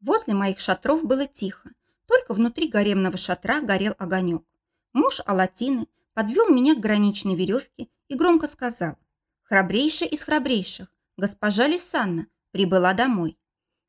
Возле моих шатров было тихо, только внутри гаремного шатра горел огонек. Муж Алатины подвел меня к граничной веревке и громко сказал «Храбрейшая из храбрейших, госпожа Лисанна, прибыла домой».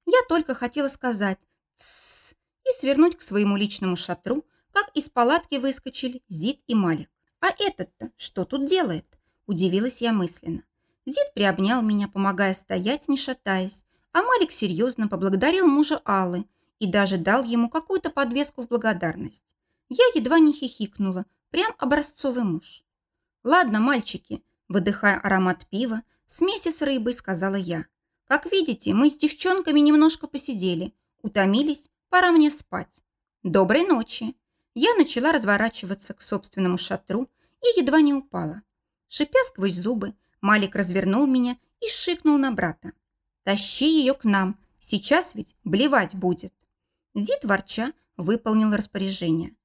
Я только хотела сказать «Тссс» и свернуть к своему личному шатру, как из палатки выскочили Зид и Малик. «А этот-то что тут делает?» – удивилась я мысленно. Зид приобнял меня, помогая стоять, не шатаясь, а Малик серьезно поблагодарил мужа Аллы и даже дал ему какую-то подвеску в благодарность. Я едва не хихикнула, прям образцовый муж. «Ладно, мальчики», выдыхая аромат пива, смеси с рыбой, сказала я. «Как видите, мы с девчонками немножко посидели, утомились, пора мне спать. Доброй ночи!» Я начала разворачиваться к собственному шатру и едва не упала. Шипя сквозь зубы, Малик развернул меня и шикнул на брата. «Тащи ее к нам, сейчас ведь блевать будет». Зид, ворча, выполнил распоряжение.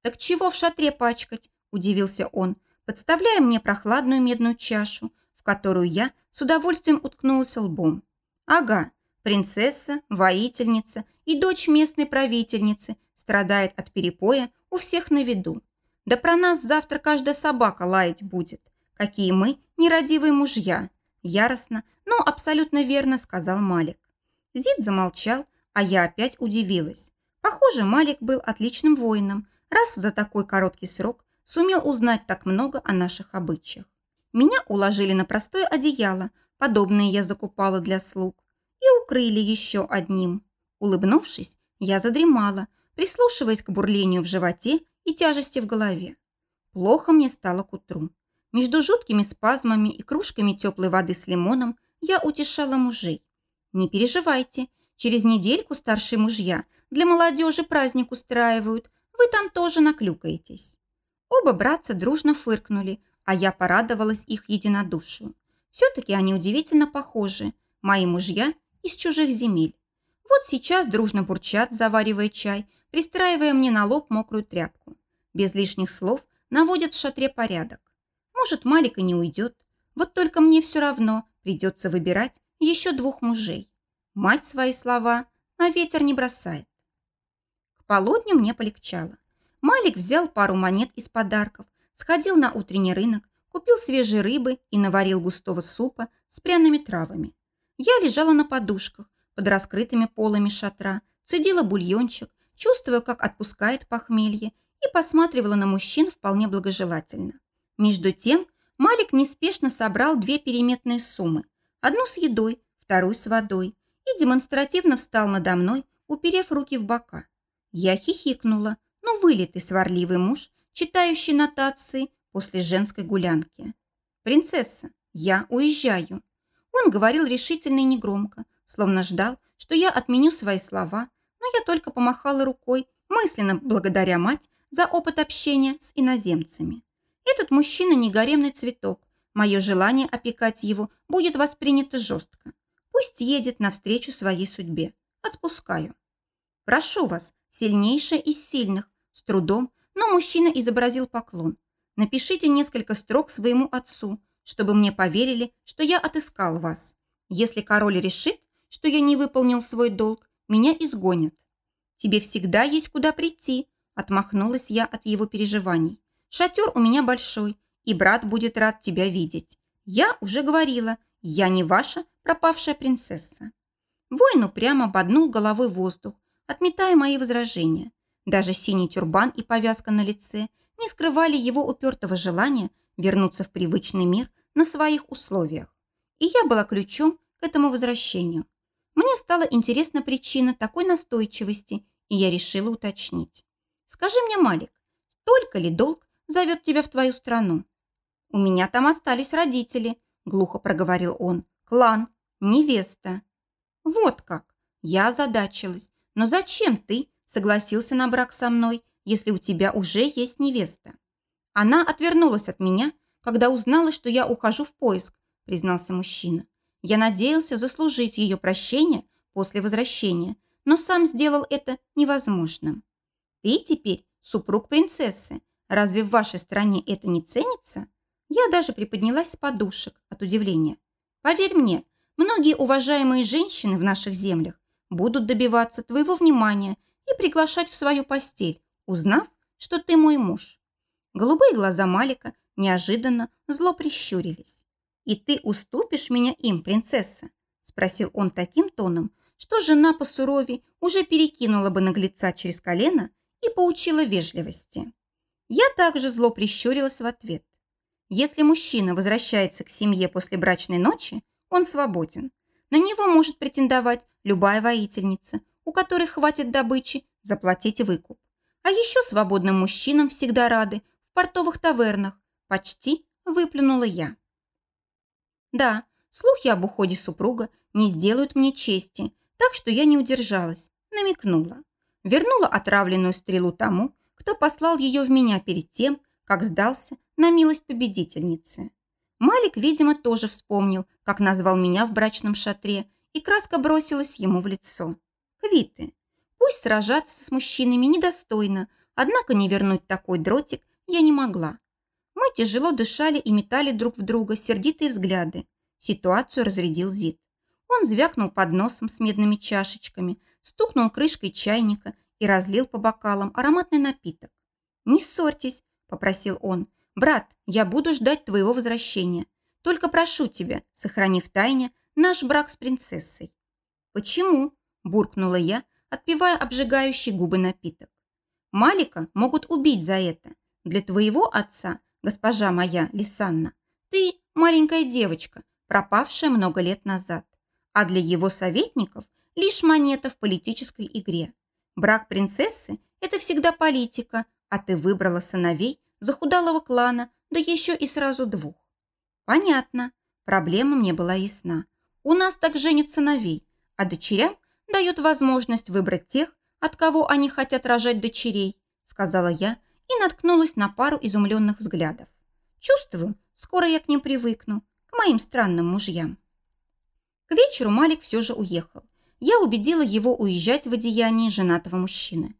«Так чего в шатре пачкать?» – удивился он, подставляя мне прохладную медную чашу, в которую я с удовольствием уткнулась лбом. «Ага, принцесса, воительница и дочь местной правительницы страдает от перепоя у всех на виду. Да про нас завтра каждая собака лаять будет. Какие мы нерадивые мужья!» Яростно, но абсолютно верно сказал Малик. Зид замолчал, а я опять удивилась. Похоже, Малик был отличным воином, раз за такой короткий срок сумел узнать так много о наших обычаях. Меня уложили на простое одеяло, подобное я закупала для слуг, и укрыли еще одним. Улыбнувшись, я задремала, прислушиваясь к бурлению в животе и тяжести в голове. Плохо мне стало к утру. Между жуткими спазмами и кружками теплой воды с лимоном я утешала мужей. «Не переживайте, через недельку старшие мужья для молодежи праздник устраивают, вы там тоже наклюкаетесь». Оба братца дружно фыркнули, а я порадовалась их единодушию. Все-таки они удивительно похожи, мои мужья из чужих земель. Вот сейчас дружно бурчат, заваривая чай, пристраивая мне на лоб мокрую тряпку. Без лишних слов наводят в шатре порядок. Может, Малик и не уйдет. Вот только мне все равно придется выбирать еще двух мужей. Мать свои слова на ветер не бросает. К полудню мне полегчало. Малик взял пару монет из подарков, сходил на утренний рынок, купил свежей рыбы и наварил густого супа с пряными травами. Я лежала на подушках под раскрытыми полами шатра, цедила бульончик, чувствуя, как отпускает похмелье, и посматривала на мужчин вполне благожелательно. Между тем Малик неспешно собрал две переметные суммы, одну с едой, вторую с водой, и демонстративно встал надо мной, уперев руки в бока. Я хихикнула, ну, вылитый сварливый муж, читающий нотации после женской гулянки. «Принцесса, я уезжаю». Он говорил решительно и негромко, словно ждал, что я отменю свои слова, но я только помахала рукой, мысленно благодаря мать за опыт общения с иноземцами. Этот мужчина не гаремный цветок. Мое желание опекать его будет воспринято жестко. Пусть едет навстречу своей судьбе. Отпускаю. Прошу вас, сильнейшая из сильных, с трудом, но мужчина изобразил поклон. Напишите несколько строк своему отцу, чтобы мне поверили, что я отыскал вас. Если король решит, что я не выполнил свой долг, меня изгонят. Тебе всегда есть куда прийти, отмахнулась я от его переживаний. Шатер у меня большой, и брат будет рад тебя видеть. Я уже говорила, я не ваша пропавшая принцесса. Воин упрямо боднул головой воздух, отметая мои возражения. Даже синий тюрбан и повязка на лице не скрывали его упертого желания вернуться в привычный мир на своих условиях. И я была ключом к этому возвращению. Мне стала интересна причина такой настойчивости, и я решила уточнить. «Скажи мне, Малик, только ли долг зовет тебя в твою страну?» «У меня там остались родители», – глухо проговорил он. «Клан, невеста». «Вот как!» Я озадачилась. «Но зачем ты согласился на брак со мной, если у тебя уже есть невеста. Она отвернулась от меня, когда узнала, что я ухожу в поиск, признался мужчина. Я надеялся заслужить ее прощение после возвращения, но сам сделал это невозможным. Ты теперь супруг принцессы. Разве в вашей стране это не ценится? Я даже приподнялась с подушек от удивления. Поверь мне, многие уважаемые женщины в наших землях будут добиваться твоего внимания и приглашать в свою постель, узнав, что ты мой муж. Голубые глаза Малика неожиданно зло прищурились. «И ты уступишь меня им, принцесса?» – спросил он таким тоном, что жена по сурове уже перекинула бы наглеца через колено и поучила вежливости. Я также зло прищурилась в ответ. Если мужчина возвращается к семье после брачной ночи, он свободен. На него может претендовать любая воительница, у которой хватит добычи заплатить выкуп. А еще свободным мужчинам всегда рады в портовых тавернах. Почти выплюнула я. Да, слухи об уходе супруга не сделают мне чести, так что я не удержалась, намекнула. Вернула отравленную стрелу тому, кто послал ее в меня перед тем, как сдался на милость победительницы. Малик, видимо, тоже вспомнил, как назвал меня в брачном шатре, и краска бросилась ему в лицо. Квиты. Пусть сражаться с мужчинами недостойно, однако не вернуть такой дротик я не могла. Мы тяжело дышали и метали друг в друга сердитые взгляды. Ситуацию разрядил Зид. Он звякнул под носом с медными чашечками, стукнул крышкой чайника и разлил по бокалам ароматный напиток. «Не ссорьтесь», – попросил он. «Брат, я буду ждать твоего возвращения. Только прошу тебя, сохрани в тайне наш брак с принцессой». «Почему?» – буркнула я, отпивая обжигающий губы напиток. «Малика могут убить за это. Для твоего отца, госпожа моя Лисанна, ты маленькая девочка, пропавшая много лет назад. А для его советников лишь монета в политической игре. Брак принцессы – это всегда политика, а ты выбрала сыновей захудалого клана, да еще и сразу двух. Понятно. Проблема мне была ясна. У нас так женят сыновей, а дочерям дают возможность выбрать тех, от кого они хотят рожать дочерей, сказала я и наткнулась на пару изумленных взглядов. Чувствую, скоро я к ним привыкну, к моим странным мужьям. К вечеру Малик все же уехал. Я убедила его уезжать в одеянии женатого мужчины.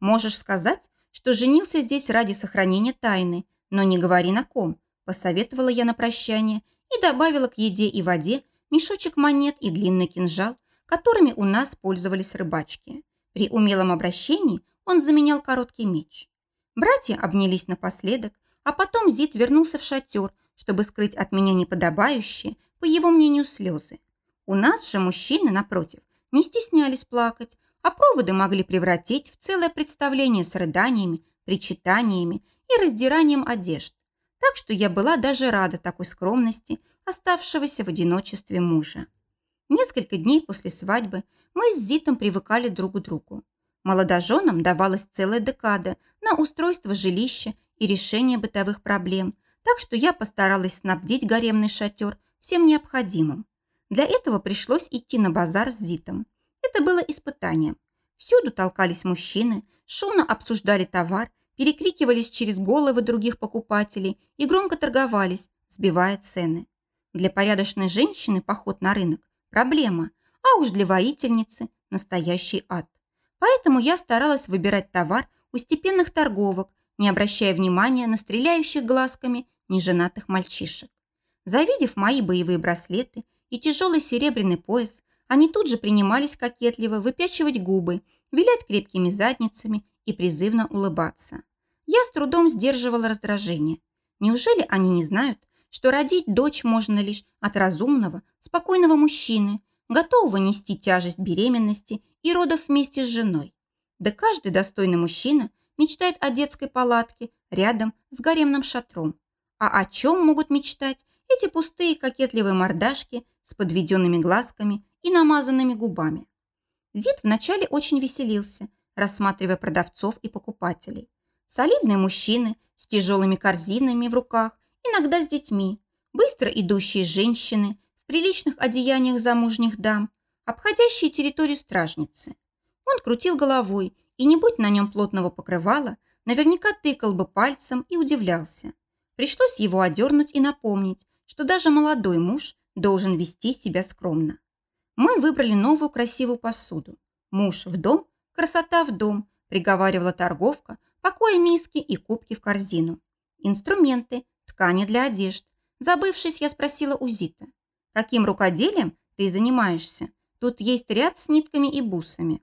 Можешь сказать, что женился здесь ради сохранения тайны, но не говори на ком, посоветовала я на прощание и добавила к еде и воде мешочек монет и длинный кинжал, которыми у нас пользовались рыбачки. При умелом обращении он заменял короткий меч. Братья обнялись напоследок, а потом Зид вернулся в шатер, чтобы скрыть от меня неподобающие, по его мнению, слезы. У нас же мужчины, напротив, не стеснялись плакать, а проводы могли превратить в целое представление с рыданиями, причитаниями и раздиранием одежд. Так что я была даже рада такой скромности, оставшегося в одиночестве мужа. Несколько дней после свадьбы мы с Зитом привыкали друг к другу. Молодоженам давалась целая декада на устройство жилища и решение бытовых проблем, так что я постаралась снабдить гаремный шатер всем необходимым. Для этого пришлось идти на базар с Зитом. Это было испытанием. Всюду толкались мужчины, шумно обсуждали товар, перекрикивались через головы других покупателей и громко торговались, сбивая цены. Для порядочной женщины поход на рынок – проблема, а уж для воительницы – настоящий ад. Поэтому я старалась выбирать товар у степенных торговок, не обращая внимания на стреляющих глазками неженатых мальчишек. Завидев мои боевые браслеты и тяжелый серебряный пояс, они тут же принимались кокетливо выпячивать губы, вилять крепкими задницами и призывно улыбаться. Я с трудом сдерживала раздражение. Неужели они не знают, что родить дочь можно лишь от разумного, спокойного мужчины, готового нести тяжесть беременности и родов вместе с женой? Да каждый достойный мужчина мечтает о детской палатке рядом с гаремным шатром. А о чем могут мечтать эти пустые кокетливые мордашки с подведенными глазками и намазанными губами. Зид вначале очень веселился, рассматривая продавцов и покупателей. Солидные мужчины с тяжелыми корзинами в руках, иногда с детьми, быстро идущие женщины в приличных одеяниях замужних дам, обходящие территорию стражницы. Он крутил головой, и не будь на нем плотного покрывала, наверняка тыкал бы пальцем и удивлялся. Пришлось его одернуть и напомнить, что даже молодой муж должен вести себя скромно. Мы выбрали новую красивую посуду. Муж в дом, красота в дом, приговаривала торговка, покоя миски и кубки в корзину. Инструменты, ткани для одежд. Забывшись, я спросила у Зита. «Каким рукоделием ты занимаешься? Тут есть ряд с нитками и бусами.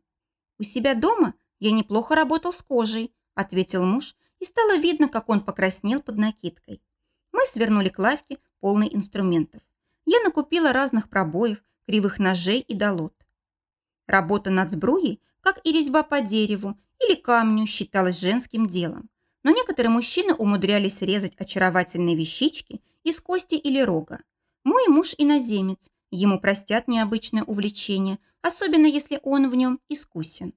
У себя дома я неплохо работал с кожей, ответил муж, и стало видно, как он покраснел под накидкой. Мы свернули к лавке, полной инструментов. Я накупила разных пробоев, кривых ножей и долот. Работа над сбруей, как и резьба по дереву или камню, считалась женским делом. Но некоторые мужчины умудрялись резать очаровательные вещички из кости или рога. Мой муж иноземец, ему простят необычное увлечение, особенно если он в нем искусен.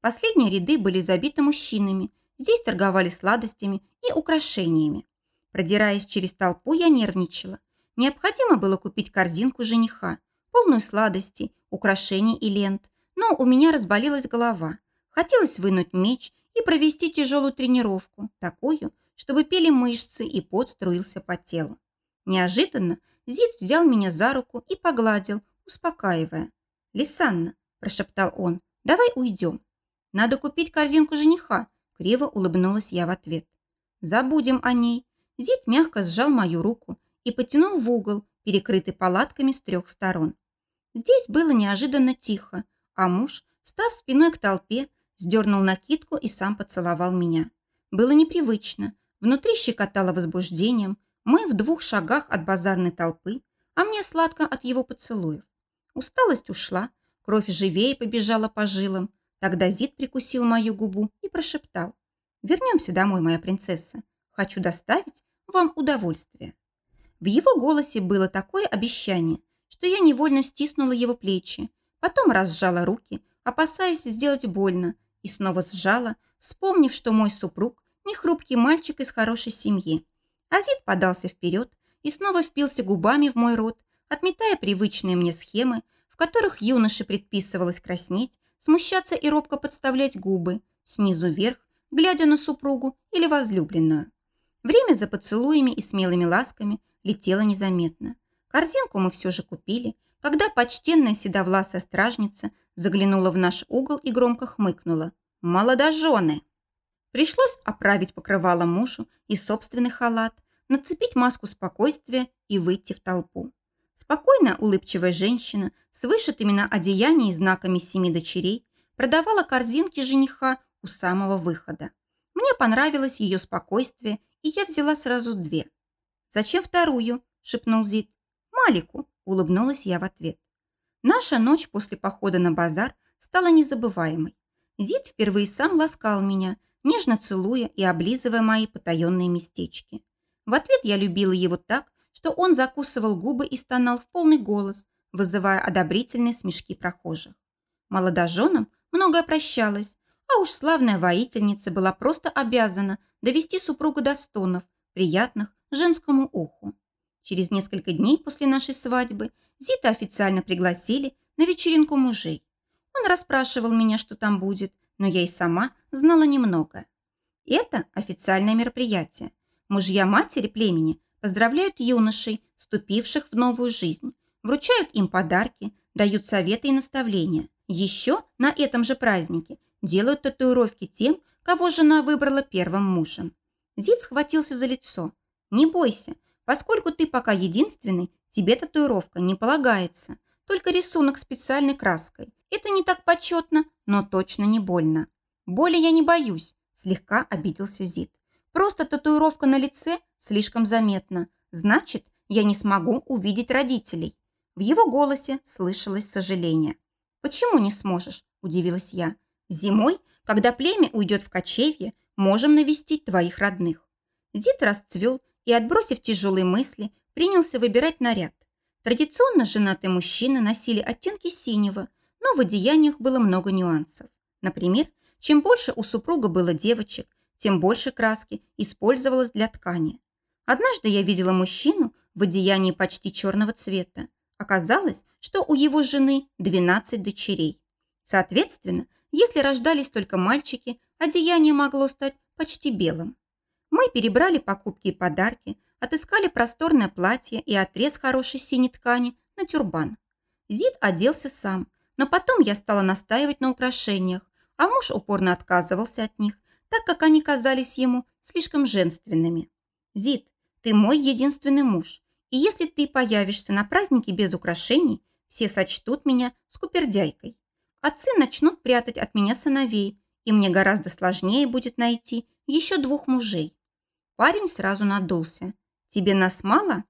Последние ряды были забиты мужчинами, здесь торговали сладостями и украшениями. Продираясь через толпу, я нервничала. Необходимо было купить корзинку жениха, полную сладостей, украшений и лент. Но у меня разболелась голова. Хотелось вынуть меч и провести тяжелую тренировку, такую, чтобы пели мышцы и пот струился по телу. Неожиданно Зид взял меня за руку и погладил, успокаивая. «Лисанна», – прошептал он, – «давай уйдем». «Надо купить корзинку жениха», – криво улыбнулась я в ответ. «Забудем о ней». Зид мягко сжал мою руку и потянул в угол, перекрытый палатками с трех сторон. Здесь было неожиданно тихо, а муж, став спиной к толпе, сдернул накидку и сам поцеловал меня. Было непривычно, внутри щекотало возбуждением, мы в двух шагах от базарной толпы, а мне сладко от его поцелуев. Усталость ушла, кровь живее побежала по жилам. Тогда Зид прикусил мою губу и прошептал. «Вернемся домой, моя принцесса. Хочу доставить вам удовольствие». В его голосе было такое обещание, что я невольно стиснула его плечи, потом разжала руки, опасаясь сделать больно, и снова сжала, вспомнив, что мой супруг не хрупкий мальчик из хорошей семьи. Азид подался вперед и снова впился губами в мой рот, отметая привычные мне схемы, в которых юноше предписывалось краснеть, смущаться и робко подставлять губы, снизу вверх, глядя на супругу или возлюбленную. Время за поцелуями и смелыми ласками летело незаметно. Корзинку мы все же купили, когда почтенная седовласая стражница заглянула в наш угол и громко хмыкнула. «Молодожены!» Пришлось оправить покрывало мужу и собственный халат, нацепить маску спокойствия и выйти в толпу. Спокойная улыбчивая женщина с вышитыми на одеянии знаками семи дочерей продавала корзинки жениха у самого выхода. Мне понравилось ее спокойствие, и я взяла сразу две. «Зачем вторую?» – шепнул Зид. «Малику», – улыбнулась я в ответ. Наша ночь после похода на базар стала незабываемой. Зид впервые сам ласкал меня, нежно целуя и облизывая мои потаенные местечки. В ответ я любила его так, что он закусывал губы и стонал в полный голос, вызывая одобрительные смешки прохожих. Молодоженам многое прощалось, а уж славная воительница была просто обязана довести супруга до стонов, приятных женскому уху. Через несколько дней после нашей свадьбы Зита официально пригласили на вечеринку мужей. Он расспрашивал меня, что там будет, но я и сама знала немного. Это официальное мероприятие. Мужья матери племени поздравляют юношей, вступивших в новую жизнь, вручают им подарки, дают советы и наставления. Еще на этом же празднике делают татуировки тем, кого жена выбрала первым мужем. Зид схватился за лицо. «Не бойся, поскольку ты пока единственный, тебе татуировка не полагается, только рисунок специальной краской. Это не так почетно, но точно не больно. Боли я не боюсь, слегка обиделся Зид. Просто татуировка на лице слишком заметна. Значит, я не смогу увидеть родителей. В его голосе слышалось сожаление. «Почему не сможешь?» – удивилась я. «Зимой, когда племя уйдет в кочевье, можем навестить твоих родных». Зид расцвел и, отбросив тяжелые мысли, принялся выбирать наряд. Традиционно женатые мужчины носили оттенки синего, но в одеяниях было много нюансов. Например, чем больше у супруга было девочек, тем больше краски использовалось для ткани. Однажды я видела мужчину в одеянии почти черного цвета. Оказалось, что у его жены 12 дочерей. Соответственно, если рождались только мальчики, одеяние могло стать почти белым. Мы перебрали покупки и подарки, отыскали просторное платье и отрез хорошей синей ткани на тюрбан. Зид оделся сам, но потом я стала настаивать на украшениях, а муж упорно отказывался от них, так как они казались ему слишком женственными. «Зид, ты мой единственный муж, и если ты появишься на празднике без украшений, Все сочтут меня скупердяйкой. Отцы начнут прятать от меня сыновей, и мне гораздо сложнее будет найти еще двух мужей. Парень сразу надулся. «Тебе нас мало?»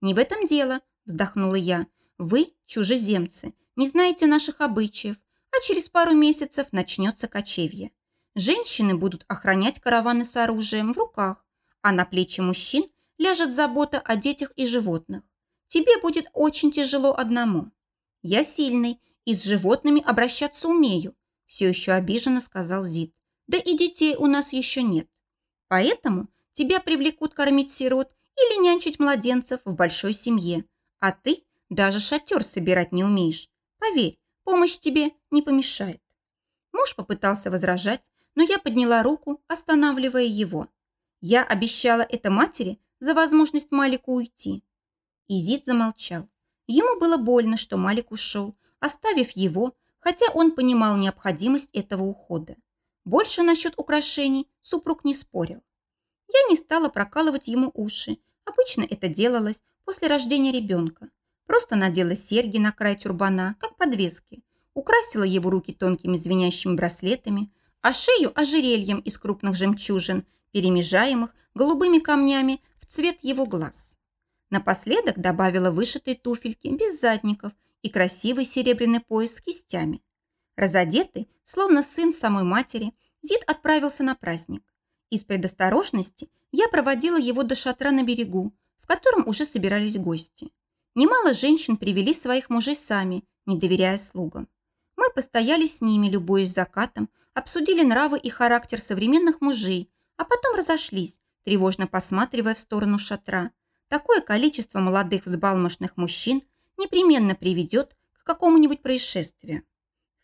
«Не в этом дело», – вздохнула я. «Вы, чужеземцы, не знаете наших обычаев, а через пару месяцев начнется кочевье. Женщины будут охранять караваны с оружием в руках, а на плечи мужчин ляжет забота о детях и животных. Тебе будет очень тяжело одному. Я сильный и с животными обращаться умею, все еще обиженно сказал Зид. Да и детей у нас еще нет. Поэтому тебя привлекут кормить сирот или нянчить младенцев в большой семье, а ты даже шатер собирать не умеешь. Поверь, помощь тебе не помешает. Муж попытался возражать, но я подняла руку, останавливая его. Я обещала это матери за возможность Малику уйти. Изид замолчал. Ему было больно, что Малик ушел, оставив его, хотя он понимал необходимость этого ухода. Больше насчет украшений супруг не спорил. Я не стала прокалывать ему уши. Обычно это делалось после рождения ребенка. Просто надела серьги на край тюрбана, как подвески, украсила его руки тонкими звенящими браслетами, а шею ожерельем из крупных жемчужин, перемежаемых голубыми камнями в цвет его глаз. Напоследок добавила вышитые туфельки без задников и красивый серебряный пояс с кистями. Разодетый, словно сын самой матери, Зид отправился на праздник. Из предосторожности я проводила его до шатра на берегу, в котором уже собирались гости. Немало женщин привели своих мужей сами, не доверяя слугам. Мы постояли с ними, любуясь закатом, обсудили нравы и характер современных мужей, а потом разошлись, тревожно посматривая в сторону шатра. Такое количество молодых взбалмошных мужчин непременно приведет к какому-нибудь происшествию.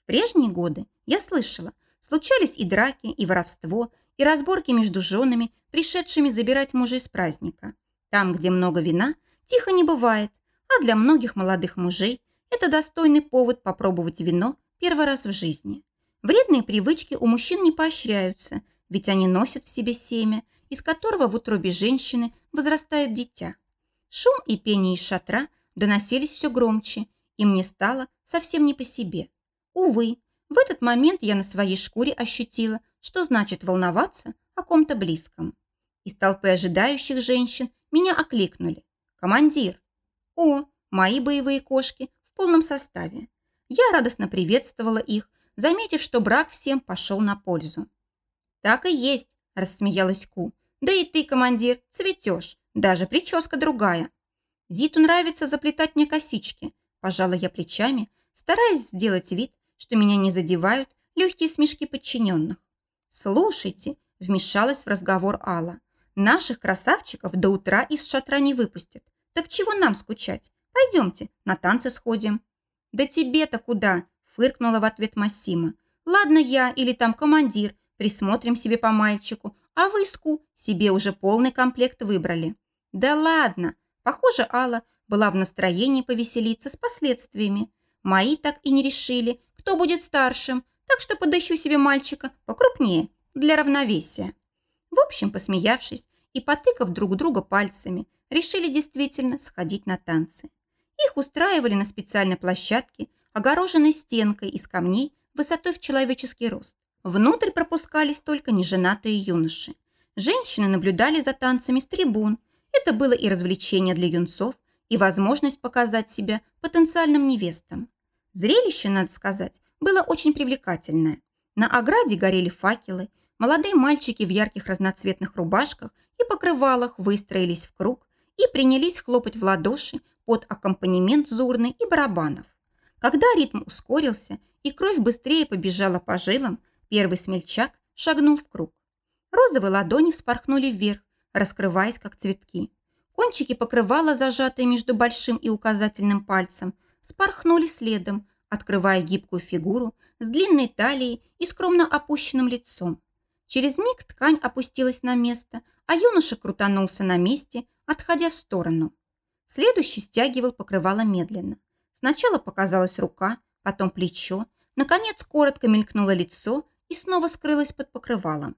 В прежние годы, я слышала, случались и драки, и воровство, и разборки между женами, пришедшими забирать мужей с праздника. Там, где много вина, тихо не бывает, а для многих молодых мужей это достойный повод попробовать вино первый раз в жизни. Вредные привычки у мужчин не поощряются, ведь они носят в себе семя, из которого в утробе женщины возрастает дитя. Шум и пение из шатра доносились все громче, и мне стало совсем не по себе. Увы, в этот момент я на своей шкуре ощутила, что значит волноваться о ком-то близком. Из толпы ожидающих женщин меня окликнули. «Командир!» «О, мои боевые кошки в полном составе!» Я радостно приветствовала их, заметив, что брак всем пошел на пользу. «Так и есть», – рассмеялась Ку. «Да и ты, командир, цветешь, даже прическа другая». Зиту нравится заплетать мне косички, пожала я плечами, стараясь сделать вид, что меня не задевают легкие смешки подчиненных. «Слушайте», – вмешалась в разговор Алла, «наших красавчиков до утра из шатра не выпустят. Так чего нам скучать? Пойдемте, на танцы сходим». «Да тебе-то куда?» – фыркнула в ответ Массима. «Ладно я или там командир, присмотрим себе по мальчику, а вы, Ску, себе уже полный комплект выбрали». «Да ладно!» Похоже, Алла была в настроении повеселиться с последствиями. Мои так и не решили, кто будет старшим, так что подыщу себе мальчика покрупнее для равновесия. В общем, посмеявшись и потыкав друг друга пальцами, решили действительно сходить на танцы. Их устраивали на специальной площадке, огороженной стенкой из камней высотой в человеческий рост. Внутрь пропускались только неженатые юноши. Женщины наблюдали за танцами с трибун. Это было и развлечение для юнцов, и возможность показать себя потенциальным невестам. Зрелище, надо сказать, было очень привлекательное. На ограде горели факелы, молодые мальчики в ярких разноцветных рубашках и покрывалах выстроились в круг и принялись хлопать в ладоши, под аккомпанемент зурны и барабанов. Когда ритм ускорился и кровь быстрее побежала по жилам, первый смельчак шагнул в круг. Розовые ладони вспорхнули вверх, раскрываясь, как цветки. Кончики покрывала, зажатые между большим и указательным пальцем, спорхнули следом, открывая гибкую фигуру с длинной талией и скромно опущенным лицом. Через миг ткань опустилась на место, а юноша крутанулся на месте, отходя в сторону. Следующий стягивал покрывало медленно. Сначала показалась рука, потом плечо, наконец коротко мелькнуло лицо и снова скрылось под покрывалом.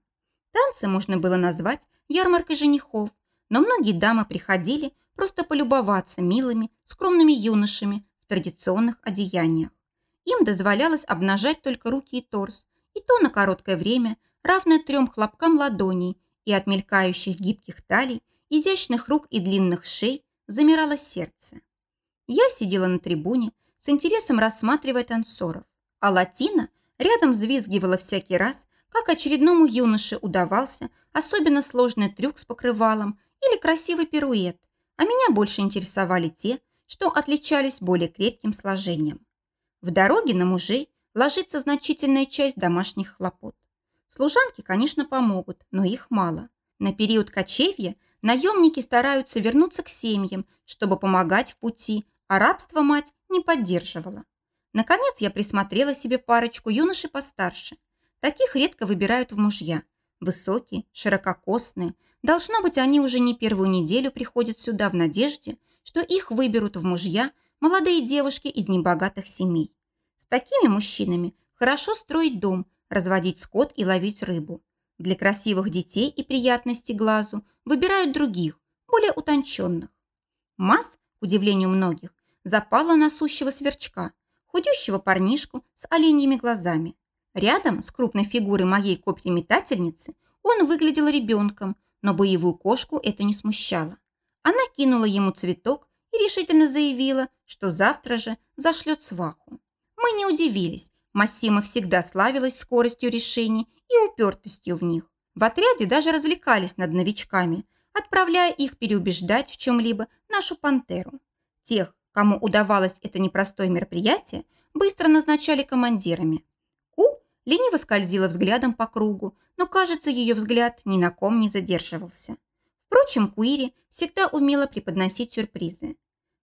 Танцы можно было назвать ярмаркой женихов, но многие дамы приходили просто полюбоваться милыми, скромными юношами традиционных одеяниях. Им дозволялось обнажать только руки и торс, и то на короткое время, равное трем хлопкам ладоней, и от мелькающих гибких талий, изящных рук и длинных шей замирало сердце. Я сидела на трибуне, с интересом рассматривая танцоров, а Латина рядом взвизгивала всякий раз, как очередному юноше удавался особенно сложный трюк с покрывалом или красивый пируэт, а меня больше интересовали те, что отличались более крепким сложением. В дороге на мужей ложится значительная часть домашних хлопот. Служанки, конечно, помогут, но их мало. На период кочевья наемники стараются вернуться к семьям, чтобы помогать в пути, а рабство мать не поддерживала. Наконец я присмотрела себе парочку юношей постарше. Таких редко выбирают в мужья. Высокие, ширококосные. Должно быть, они уже не первую неделю приходят сюда в надежде, что их выберут в мужья молодые девушки из небогатых семей. С такими мужчинами хорошо строить дом, разводить скот и ловить рыбу. Для красивых детей и приятности глазу выбирают других, более утонченных. Масс, к удивлению многих, запала на сущего сверчка, худющего парнишку с оленьими глазами. Рядом с крупной фигурой моей копьеметательницы он выглядел ребенком, но боевую кошку это не смущало. Она кинула ему цветок и решительно заявила, что завтра же зашлет сваху. Мы не удивились, Массима всегда славилась скоростью решений и упертостью в них. В отряде даже развлекались над новичками, отправляя их переубеждать в чем-либо нашу пантеру. Тех, кому удавалось это непростое мероприятие, быстро назначали командирами. Ку лениво скользила взглядом по кругу, но, кажется, ее взгляд ни на ком не задерживался. Впрочем, Куири всегда умела преподносить сюрпризы.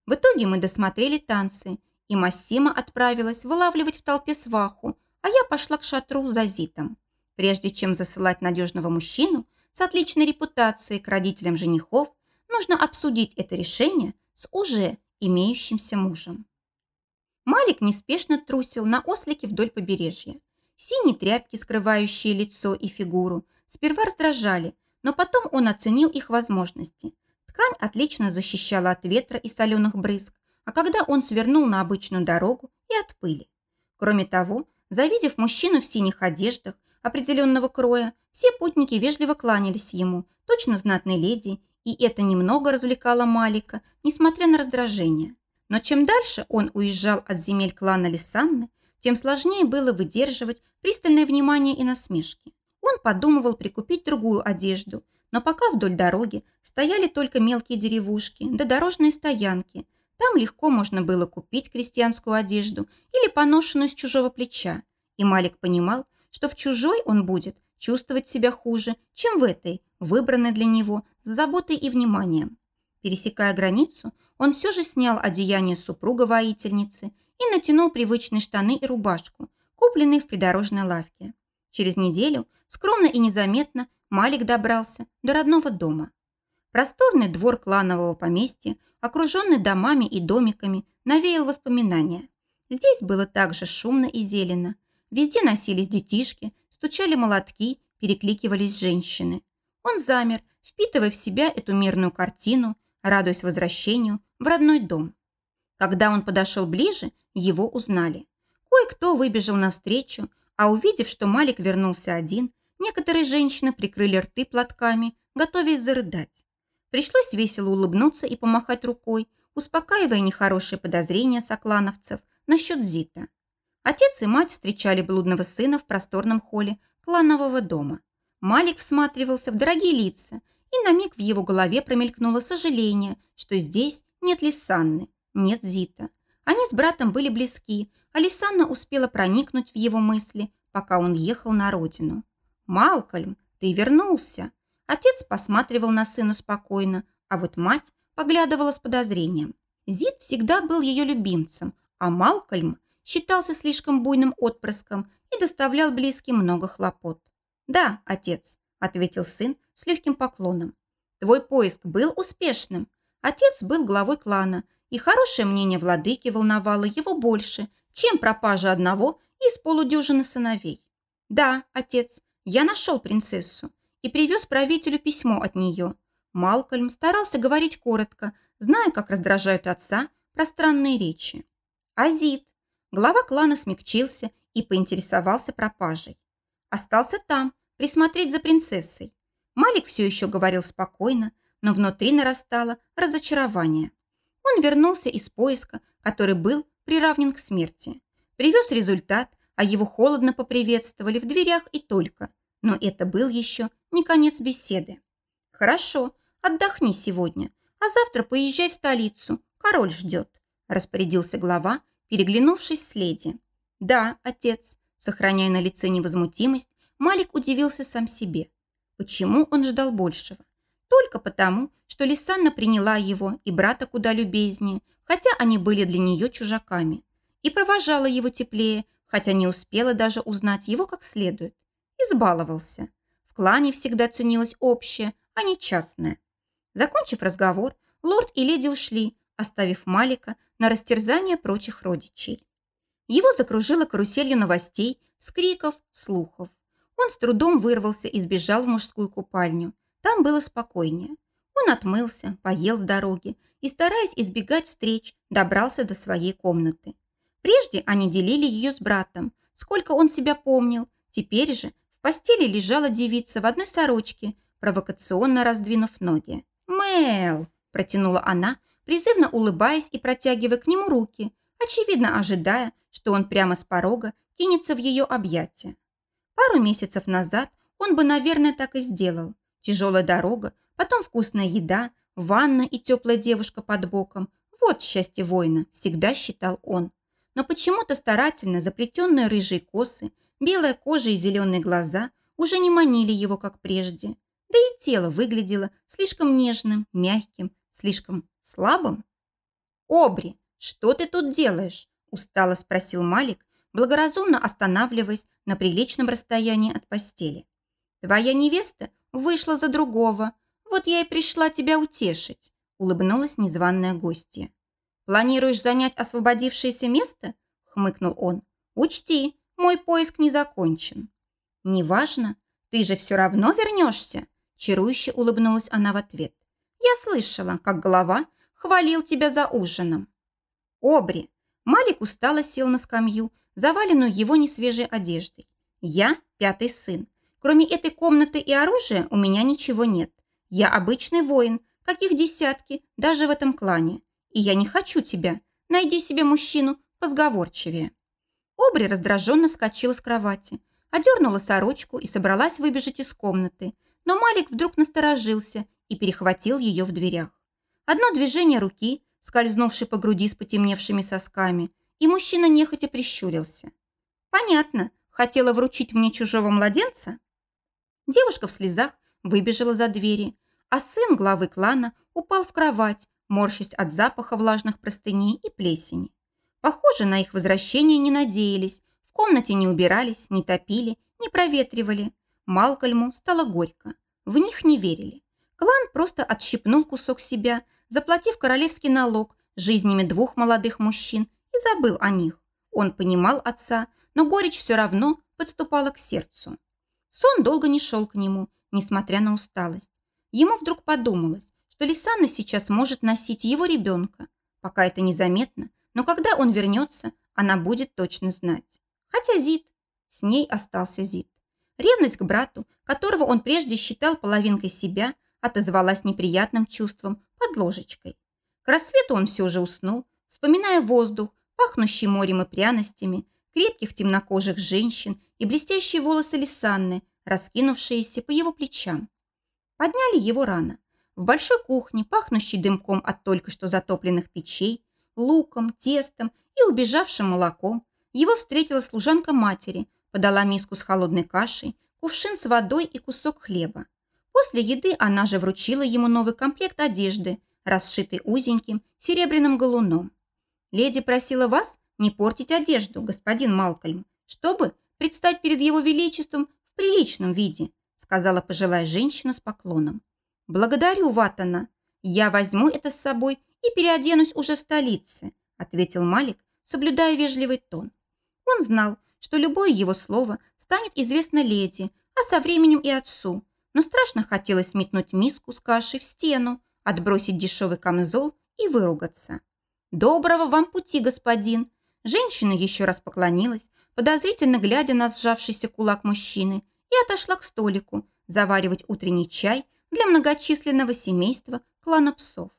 В итоге мы досмотрели танцы – и Массима отправилась вылавливать в толпе сваху, а я пошла к шатру за Зитом. Прежде чем засылать надежного мужчину с отличной репутацией к родителям женихов, нужно обсудить это решение с уже имеющимся мужем. Малик неспешно трусил на ослике вдоль побережья. Синие тряпки, скрывающие лицо и фигуру, сперва раздражали, но потом он оценил их возможности. Ткань отлично защищала от ветра и соленых брызг, а когда он свернул на обычную дорогу и от пыли. Кроме того, завидев мужчину в синих одеждах определенного кроя, все путники вежливо кланялись ему, точно знатной леди, и это немного развлекало Малика, несмотря на раздражение. Но чем дальше он уезжал от земель клана Лисанны, тем сложнее было выдерживать пристальное внимание и насмешки. Он подумывал прикупить другую одежду, но пока вдоль дороги стояли только мелкие деревушки да дорожные стоянки, там легко можно было купить крестьянскую одежду или поношенную с чужого плеча. И Малик понимал, что в чужой он будет чувствовать себя хуже, чем в этой, выбранной для него с заботой и вниманием. Пересекая границу, он все же снял одеяние супруга-воительницы и натянул привычные штаны и рубашку, купленные в придорожной лавке. Через неделю, скромно и незаметно, Малик добрался до родного дома. Просторный двор кланового поместья окруженный домами и домиками, навеял воспоминания. Здесь было также шумно и зелено. Везде носились детишки, стучали молотки, перекликивались женщины. Он замер, впитывая в себя эту мирную картину, радуясь возвращению в родной дом. Когда он подошел ближе, его узнали. Кое-кто выбежал навстречу, а увидев, что Малик вернулся один, некоторые женщины прикрыли рты платками, готовясь зарыдать. Пришлось весело улыбнуться и помахать рукой, успокаивая нехорошие подозрения соклановцев насчет Зита. Отец и мать встречали блудного сына в просторном холле кланового дома. Малик всматривался в дорогие лица, и на миг в его голове промелькнуло сожаление, что здесь нет Лисанны, нет Зита. Они с братом были близки, а Лисанна успела проникнуть в его мысли, пока он ехал на родину. «Малкольм, ты вернулся!» Отец посматривал на сына спокойно, а вот мать поглядывала с подозрением. Зид всегда был ее любимцем, а Малкольм считался слишком буйным отпрыском и доставлял близким много хлопот. «Да, отец», – ответил сын с легким поклоном. «Твой поиск был успешным. Отец был главой клана, и хорошее мнение владыки волновало его больше, чем пропажа одного из полудюжины сыновей. Да, отец, я нашел принцессу и привез правителю письмо от нее. Малкольм старался говорить коротко, зная, как раздражают отца пространные речи. Азит. Глава клана смягчился и поинтересовался пропажей. Остался там, присмотреть за принцессой. Малик все еще говорил спокойно, но внутри нарастало разочарование. Он вернулся из поиска, который был приравнен к смерти. Привез результат, а его холодно поприветствовали в дверях и только. Но это был еще не конец беседы. «Хорошо, отдохни сегодня, а завтра поезжай в столицу, король ждет», распорядился глава, переглянувшись с леди. «Да, отец», сохраняя на лице невозмутимость, Малик удивился сам себе. Почему он ждал большего? Только потому, что Лисанна приняла его и брата куда любезнее, хотя они были для нее чужаками, и провожала его теплее, хотя не успела даже узнать его как следует. Избаловался. В клане всегда ценилось общее, а не частное. Закончив разговор, лорд и леди ушли, оставив Малика на растерзание прочих родичей. Его закружила каруселью новостей, скриков, слухов. Он с трудом вырвался и сбежал в мужскую купальню. Там было спокойнее. Он отмылся, поел с дороги и, стараясь избегать встреч, добрался до своей комнаты. Прежде они делили ее с братом, сколько он себя помнил. Теперь же в постели лежала девица в одной сорочке, провокационно раздвинув ноги. «Мэл!» – протянула она, призывно улыбаясь и протягивая к нему руки, очевидно ожидая, что он прямо с порога кинется в ее объятия. Пару месяцев назад он бы, наверное, так и сделал. Тяжелая дорога, потом вкусная еда, ванна и теплая девушка под боком. Вот счастье воина, всегда считал он. Но почему-то старательно заплетенные рыжие косы, белая кожа и зеленые глаза уже не манили его, как прежде. Да и тело выглядело слишком нежным, мягким, слишком слабым. «Обри, что ты тут делаешь?» – устало спросил Малик, благоразумно останавливаясь на приличном расстоянии от постели. «Твоя невеста вышла за другого. Вот я и пришла тебя утешить», – улыбнулась незваная гостья. «Планируешь занять освободившееся место?» – хмыкнул он. «Учти, мой поиск не закончен». «Неважно, ты же все равно вернешься», – чарующе улыбнулась она в ответ. «Я слышала, как голова хвалил тебя за ужином». «Обри!» Малик устало сел на скамью, заваленную его несвежей одеждой. «Я пятый сын. Кроме этой комнаты и оружия у меня ничего нет. Я обычный воин, каких десятки, даже в этом клане. И я не хочу тебя. Найди себе мужчину позговорчивее». Обри раздраженно вскочила с кровати, одернула сорочку и собралась выбежать из комнаты. Но Малик вдруг насторожился и перехватил ее в дверях. Одно движение руки, скользнувшей по груди с потемневшими сосками – и мужчина нехотя прищурился. «Понятно, хотела вручить мне чужого младенца?» Девушка в слезах выбежала за двери, а сын главы клана упал в кровать, морщась от запаха влажных простыней и плесени. Похоже, на их возвращение не надеялись, в комнате не убирались, не топили, не проветривали. Малкольму стало горько. В них не верили. Клан просто отщипнул кусок себя, заплатив королевский налог жизнями двух молодых мужчин и забыл о них. Он понимал отца, но горечь все равно подступала к сердцу. Сон долго не шел к нему, несмотря на усталость. Ему вдруг подумалось, что Лисанна сейчас может носить его ребенка. Пока это незаметно, но когда он вернется, она будет точно знать. Хотя Зид, с ней остался Зид. Ревность к брату, которого он прежде считал половинкой себя, отозвалась неприятным чувством под ложечкой. К рассвету он все же уснул, вспоминая воздух, пахнущий морем и пряностями, крепких темнокожих женщин и блестящие волосы Лисанны, раскинувшиеся по его плечам. Подняли его рано. В большой кухне, пахнущей дымком от только что затопленных печей, луком, тестом и убежавшим молоком, его встретила служанка матери, подала миску с холодной кашей, кувшин с водой и кусок хлеба. После еды она же вручила ему новый комплект одежды, расшитый узеньким серебряным галуном. Леди просила вас не портить одежду, господин Малкольм, чтобы предстать перед его величеством в приличном виде, сказала пожилая женщина с поклоном. Благодарю, Ватана. Я возьму это с собой и переоденусь уже в столице, ответил Малик, соблюдая вежливый тон. Он знал, что любое его слово станет известно леди, а со временем и отцу, но страшно хотелось метнуть миску с кашей в стену, отбросить дешевый камзол и выругаться. «Доброго вам пути, господин! Женщина еще раз поклонилась, подозрительно глядя на сжавшийся кулак мужчины, и отошла к столику заваривать утренний чай для многочисленного семейства клана псов.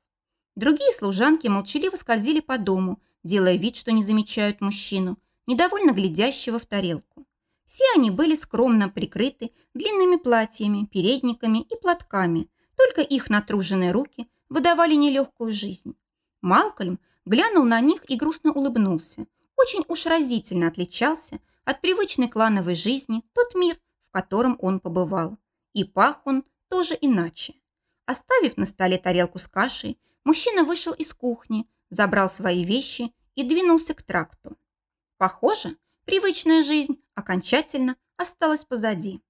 Другие служанки молчаливо скользили по дому, делая вид, что не замечают мужчину, недовольно глядящего в тарелку. Все они были скромно прикрыты длинными платьями, передниками и платками, только их натруженные руки выдавали нелегкую жизнь. Малкольм глянул на них и грустно улыбнулся. Очень уж разительно отличался от привычной клановой жизни тот мир, в котором он побывал. И пах он тоже иначе. Оставив на столе тарелку с кашей, мужчина вышел из кухни, забрал свои вещи и двинулся к тракту. Похоже, привычная жизнь окончательно осталась позади.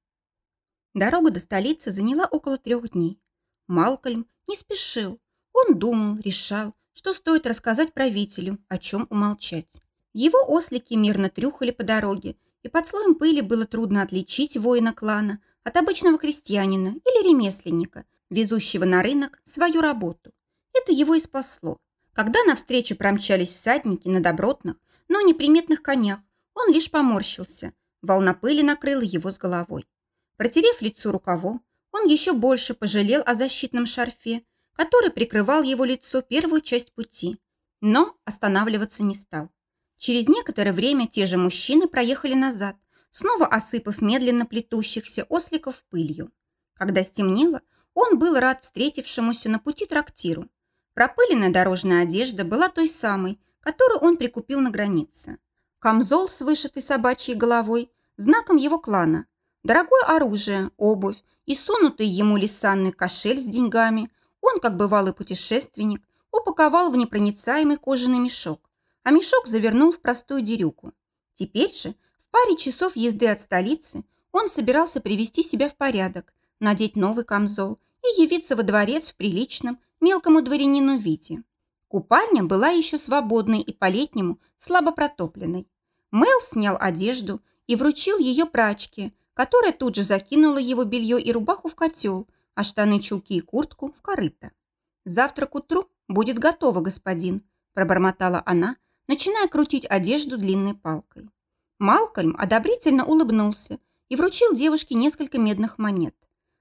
Дорога до столицы заняла около трех дней. Малкольм не спешил. Он думал, решал, что стоит рассказать правителю, о чем умолчать. Его ослики мирно трюхали по дороге, и под слоем пыли было трудно отличить воина клана от обычного крестьянина или ремесленника, везущего на рынок свою работу. Это его и спасло. Когда навстречу промчались всадники на добротных, но неприметных конях, он лишь поморщился. Волна пыли накрыла его с головой. Протерев лицо рукавом, он еще больше пожалел о защитном шарфе, который прикрывал его лицо первую часть пути, но останавливаться не стал. Через некоторое время те же мужчины проехали назад, снова осыпав медленно плетущихся осликов пылью. Когда стемнело, он был рад встретившемуся на пути трактиру. Пропыленная дорожная одежда была той самой, которую он прикупил на границе. Камзол с вышитой собачьей головой, знаком его клана, дорогое оружие, обувь и сунутый ему лисанный кошель с деньгами он, как бывалый путешественник, упаковал в непроницаемый кожаный мешок, а мешок завернул в простую дерюку. Теперь же, в паре часов езды от столицы, он собирался привести себя в порядок, надеть новый камзол и явиться во дворец в приличном, мелкому дворянину виде. Купальня была еще свободной и по-летнему слабо протопленной. Мэл снял одежду и вручил ее прачке, которая тут же закинула его белье и рубаху в котел, а штаны, чулки и куртку в корыто. «Завтра к утру будет готово, господин», – пробормотала она, начиная крутить одежду длинной палкой. Малкольм одобрительно улыбнулся и вручил девушке несколько медных монет.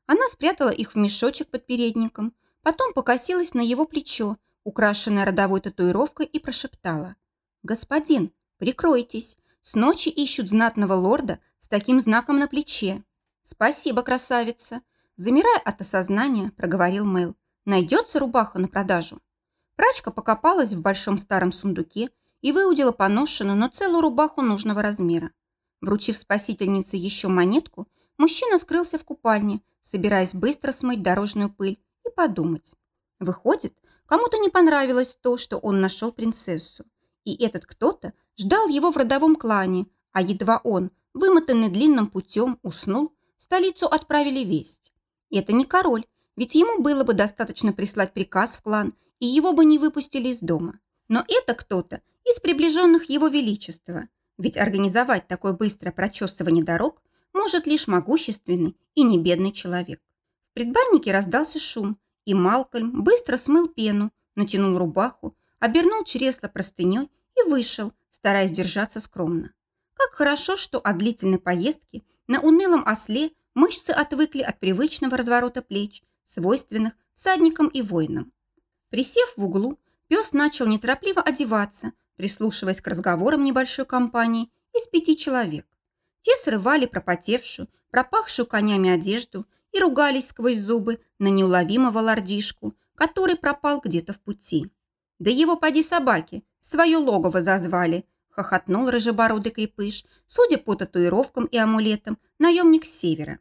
Она спрятала их в мешочек под передником, потом покосилась на его плечо, украшенное родовой татуировкой, и прошептала. «Господин, прикройтесь, с ночи ищут знатного лорда с таким знаком на плече». «Спасибо, красавица», Замирая от осознания, проговорил Мэл. «Найдется рубаха на продажу?» Прачка покопалась в большом старом сундуке и выудила поношенную, но целую рубаху нужного размера. Вручив спасительнице еще монетку, мужчина скрылся в купальне, собираясь быстро смыть дорожную пыль и подумать. Выходит, кому-то не понравилось то, что он нашел принцессу. И этот кто-то ждал его в родовом клане, а едва он, вымотанный длинным путем, уснул, в столицу отправили весть. Это не король, ведь ему было бы достаточно прислать приказ в клан, и его бы не выпустили из дома. Но это кто-то из приближенных его величества, ведь организовать такое быстрое прочесывание дорог может лишь могущественный и небедный человек. В предбаннике раздался шум, и Малкольм быстро смыл пену, натянул рубаху, обернул чресло простыней и вышел, стараясь держаться скромно. Как хорошо, что от длительной поездки на унылом осле Мышцы отвыкли от привычного разворота плеч, свойственных всадникам и воинам. Присев в углу, пес начал неторопливо одеваться, прислушиваясь к разговорам небольшой компании из пяти человек. Те срывали пропотевшую, пропахшую конями одежду и ругались сквозь зубы на неуловимого лордишку, который пропал где-то в пути. «Да его поди собаки, свое логово зазвали», хохотнул рыжебородый крепыш, судя по татуировкам и амулетам, наемник с севера.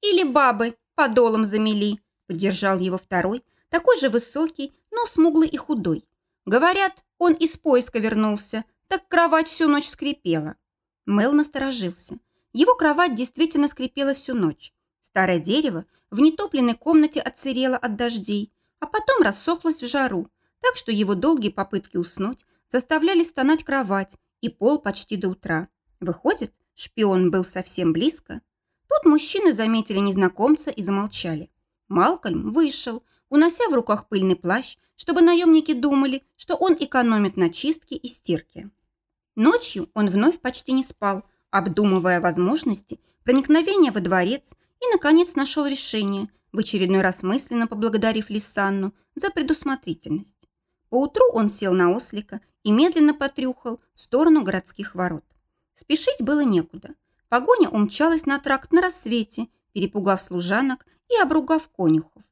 «Или бабы подолом замели», – поддержал его второй, такой же высокий, но смуглый и худой. Говорят, он из поиска вернулся, так кровать всю ночь скрипела. Мел насторожился. Его кровать действительно скрипела всю ночь. Старое дерево в нетопленной комнате отсырело от дождей, а потом рассохлось в жару, так что его долгие попытки уснуть заставляли стонать кровать и пол почти до утра. Выходит, шпион был совсем близко. Тут мужчины заметили незнакомца и замолчали. Малкольм вышел, унося в руках пыльный плащ, чтобы наемники думали, что он экономит на чистке и стирке. Ночью он вновь почти не спал, обдумывая возможности проникновения во дворец и, наконец, нашел решение, в очередной раз мысленно поблагодарив Лисанну за предусмотрительность. Поутру он сел на ослика и медленно потрюхал в сторону городских ворот. Спешить было некуда. Погоня умчалась на тракт на рассвете, перепугав служанок и обругав конюхов.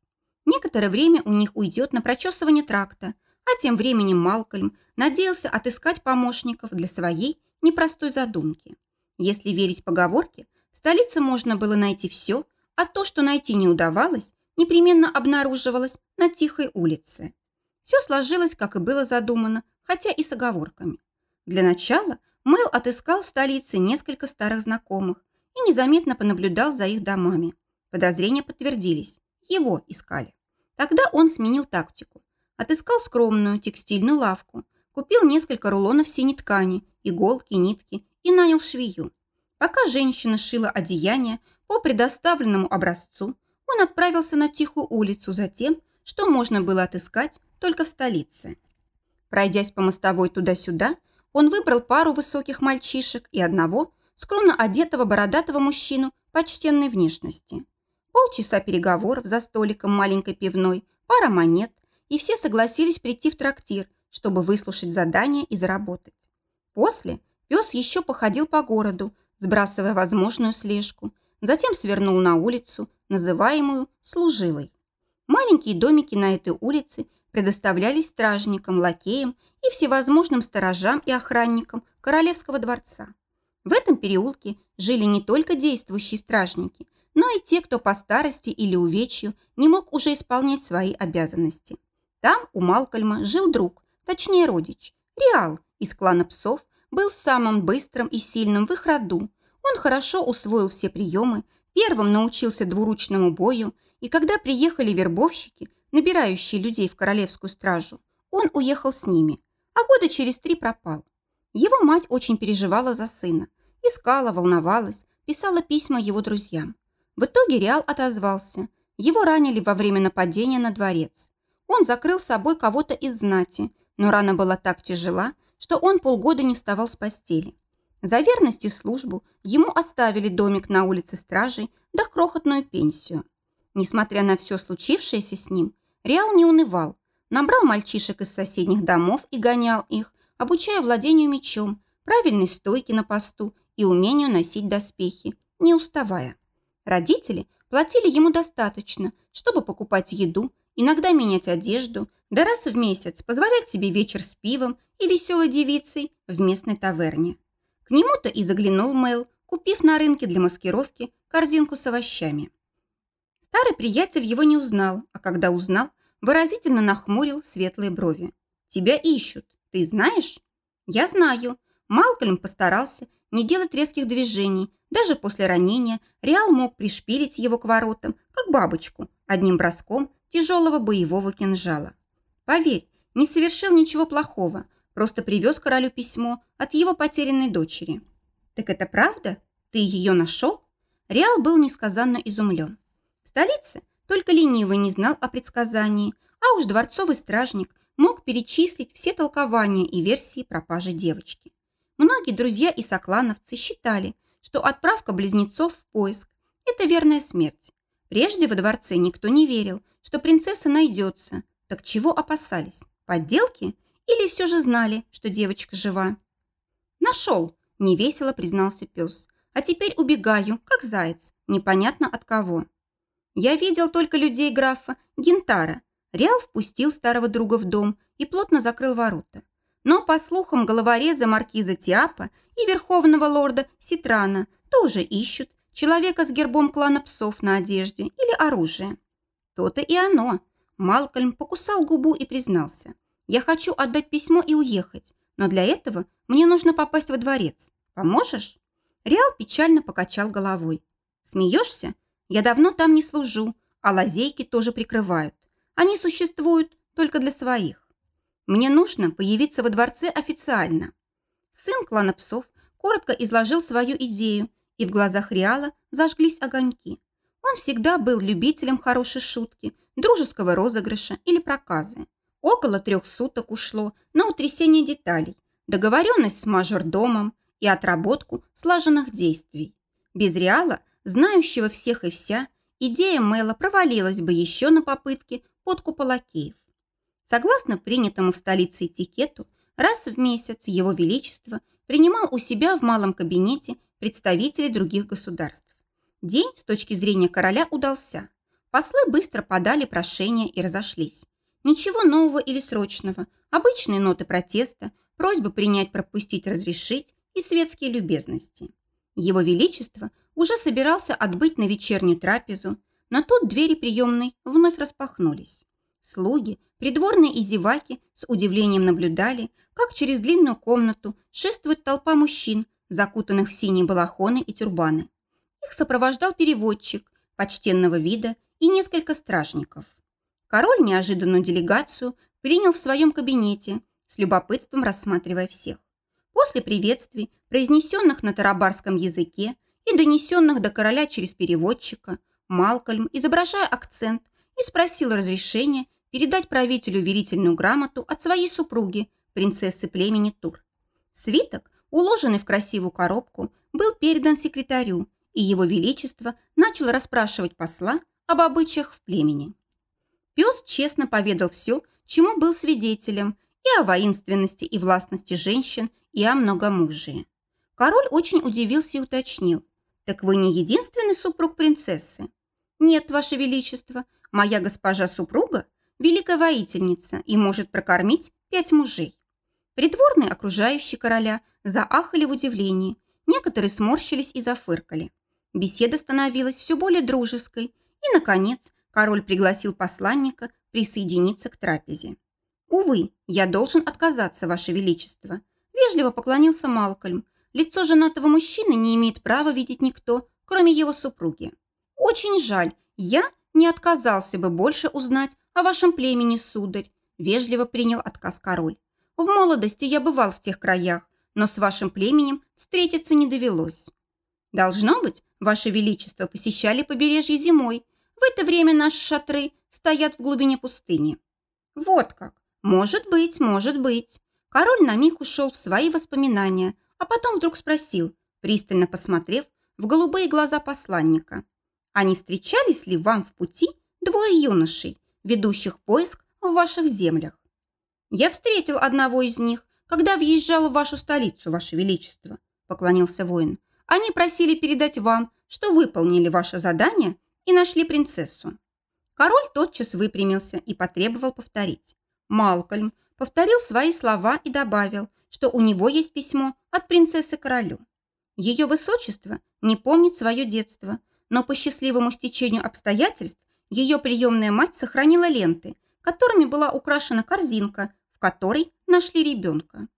Некоторое время у них уйдет на прочесывание тракта, а тем временем Малкольм надеялся отыскать помощников для своей непростой задумки. Если верить поговорке, в столице можно было найти все, а то, что найти не удавалось, непременно обнаруживалось на тихой улице. Все сложилось, как и было задумано, хотя и с оговорками. Для начала Мэл отыскал в столице несколько старых знакомых и незаметно понаблюдал за их домами. Подозрения подтвердились. Его искали. Тогда он сменил тактику. Отыскал скромную текстильную лавку, купил несколько рулонов синей ткани, иголки, нитки и нанял швею. Пока женщина шила одеяние по предоставленному образцу, он отправился на тихую улицу за тем, что можно было отыскать только в столице. Пройдясь по мостовой туда-сюда, он выбрал пару высоких мальчишек и одного скромно одетого бородатого мужчину почтенной внешности. Полчаса переговоров за столиком маленькой пивной, пара монет, и все согласились прийти в трактир, чтобы выслушать задание и заработать. После пес еще походил по городу, сбрасывая возможную слежку, затем свернул на улицу, называемую Служилой. Маленькие домики на этой улице предоставлялись стражникам, лакеям и всевозможным сторожам и охранникам Королевского дворца. В этом переулке жили не только действующие стражники, но и те, кто по старости или увечью не мог уже исполнять свои обязанности. Там у Малкольма жил друг, точнее родич, Реал из клана псов, был самым быстрым и сильным в их роду. Он хорошо усвоил все приемы, первым научился двуручному бою, и когда приехали вербовщики, набирающий людей в королевскую стражу, он уехал с ними, а года через три пропал. Его мать очень переживала за сына, искала, волновалась, писала письма его друзьям. В итоге Реал отозвался. Его ранили во время нападения на дворец. Он закрыл собой кого-то из знати, но рана была так тяжела, что он полгода не вставал с постели. За верность и службу ему оставили домик на улице Стражей да крохотную пенсию. Несмотря на все случившееся с ним, Реал не унывал, набрал мальчишек из соседних домов и гонял их, обучая владению мечом, правильной стойке на посту и умению носить доспехи, не уставая. Родители платили ему достаточно, чтобы покупать еду, иногда менять одежду, да раз в месяц позволять себе вечер с пивом и веселой девицей в местной таверне. К нему-то и заглянул Мэл, купив на рынке для маскировки корзинку с овощами. Старый приятель его не узнал, а когда узнал, выразительно нахмурил светлые брови. «Тебя ищут. Ты знаешь?» «Я знаю». Малкольм постарался не делать резких движений. Даже после ранения Реал мог пришпилить его к воротам, как бабочку, одним броском тяжелого боевого кинжала. Поверь, не совершил ничего плохого, просто привез королю письмо от его потерянной дочери. «Так это правда? Ты ее нашел?» Реал был несказанно изумлен. В столице только ленивый не знал о предсказании, а уж дворцовый стражник мог перечислить все толкования и версии пропажи девочки. Многие друзья и соклановцы считали, что отправка близнецов в поиск – это верная смерть. Прежде во дворце никто не верил, что принцесса найдется. Так чего опасались? Подделки? Или все же знали, что девочка жива? «Нашел», – невесело признался пес. «А теперь убегаю, как заяц, непонятно от кого». Я видел только людей графа Гентара. Реал впустил старого друга в дом и плотно закрыл ворота. Но, по слухам, головореза маркиза Тиапа и верховного лорда Ситрана тоже ищут человека с гербом клана псов на одежде или оружие. То-то и оно. Малкольм покусал губу и признался. «Я хочу отдать письмо и уехать, но для этого мне нужно попасть во дворец. Поможешь?» Реал печально покачал головой. «Смеешься? Я давно там не служу, а лазейки тоже прикрывают. Они существуют только для своих. Мне нужно появиться во дворце официально. Сын клана псов коротко изложил свою идею, и в глазах Реала зажглись огоньки. Он всегда был любителем хорошей шутки, дружеского розыгрыша или проказы. Около трех суток ушло на утрясение деталей. договоренность с мажордомом и отработку слаженных действий. Без Реала, знающего всех и вся, идея Мэла провалилась бы еще на попытке подкупа лакеев. Согласно принятому в столице этикету, раз в месяц Его Величество принимал у себя в малом кабинете представителей других государств. День с точки зрения короля удался. Послы быстро подали прошение и разошлись. Ничего нового или срочного, обычные ноты протеста, просьбы принять, пропустить, разрешить и светские любезности. Его Величество уже собирался отбыть на вечернюю трапезу, но тут двери приемной вновь распахнулись. Слуги, придворные и зеваки с удивлением наблюдали, как через длинную комнату шествует толпа мужчин, закутанных в синие балахоны и тюрбаны. Их сопровождал переводчик, почтенного вида и несколько стражников. Король неожиданную делегацию принял в своем кабинете, с любопытством рассматривая всех. После приветствий, произнесенных на тарабарском языке и донесенных до короля через переводчика, Малкольм, изображая акцент, и спросил разрешения передать правителю верительную грамоту от своей супруги, принцессы племени Тур. Свиток, уложенный в красивую коробку, был передан секретарю, и его величество начал расспрашивать посла об обычаях в племени. Пес честно поведал все, чему был свидетелем, и о воинственности и властности женщин, и о многомужии. Король очень удивился и уточнил. «Так вы не единственный супруг принцессы?» «Нет, ваше величество, моя госпожа-супруга – великая воительница и может прокормить пять мужей». Придворные, окружающие короля, заахали в удивлении. Некоторые сморщились и зафыркали. Беседа становилась все более дружеской, и, наконец, король пригласил посланника присоединиться к трапезе. «Увы, я должен отказаться, Ваше Величество», – вежливо поклонился Малкольм. «Лицо женатого мужчины не имеет права видеть никто, кроме его супруги. Очень жаль, я не отказался бы больше узнать о вашем племени, сударь», – вежливо принял отказ король. «В молодости я бывал в тех краях, но с вашим племенем встретиться не довелось». «Должно быть, Ваше Величество посещали побережье зимой. В это время наши шатры стоят в глубине пустыни». «Вот как. «Может быть, может быть». Король на миг ушел в свои воспоминания, а потом вдруг спросил, пристально посмотрев в голубые глаза посланника. «А не встречались ли вам в пути двое юношей, ведущих поиск в ваших землях?» «Я встретил одного из них, когда въезжал в вашу столицу, ваше величество», поклонился воин. «Они просили передать вам, что выполнили ваше задание и нашли принцессу». Король тотчас выпрямился и потребовал повторить. Малкольм повторил свои слова и добавил, что у него есть письмо от принцессы королю. Ее высочество не помнит свое детство, но по счастливому стечению обстоятельств ее приемная мать сохранила ленты, которыми была украшена корзинка, в которой нашли ребенка.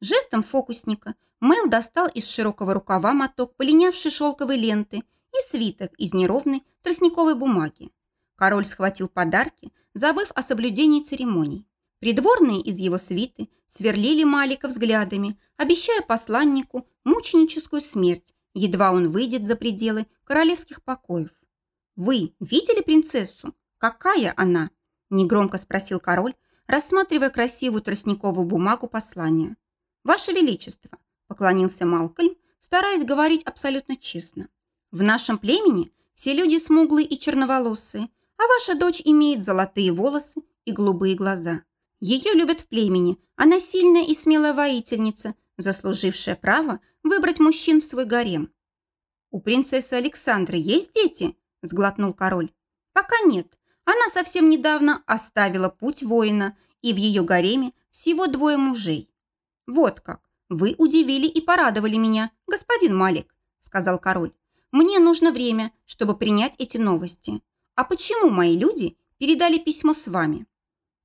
Жестом фокусника Мэл достал из широкого рукава моток полинявшей шелковой ленты и свиток из неровной тростниковой бумаги. Король схватил подарки, забыв о соблюдении церемоний. Придворные из его свиты сверлили Малика взглядами, обещая посланнику мученическую смерть, едва он выйдет за пределы королевских покоев. «Вы видели принцессу? Какая она?» – негромко спросил король, рассматривая красивую тростниковую бумагу послания. «Ваше Величество», – поклонился Малкольм, стараясь говорить абсолютно честно. «В нашем племени все люди смуглые и черноволосые, а ваша дочь имеет золотые волосы и голубые глаза. Ее любят в племени. Она сильная и смелая воительница, заслужившая право выбрать мужчин в свой гарем. «У принцессы Александры есть дети?» – сглотнул король. «Пока нет. Она совсем недавно оставила путь воина, и в ее гареме всего двое мужей». «Вот как. Вы удивили и порадовали меня, господин Малик», – сказал король. «Мне нужно время, чтобы принять эти новости. А почему мои люди передали письмо с вами?»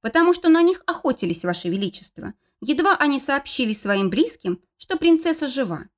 потому что на них охотились, Ваше Величество. Едва они сообщили своим близким, что принцесса жива.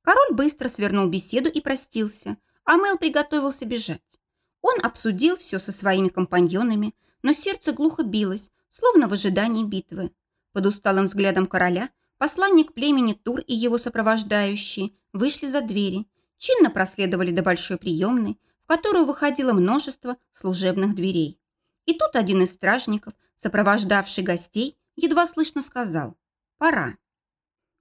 Король быстро свернул беседу и простился, а Мел приготовился бежать. Он обсудил все со своими компаньонами, но сердце глухо билось, словно в ожидании битвы. Под усталым взглядом короля посланник племени Тур и его сопровождающие вышли за двери, чинно проследовали до большой приемной, в которую выходило множество служебных дверей. И тут один из стражников сопровождавший гостей, едва слышно сказал «Пора».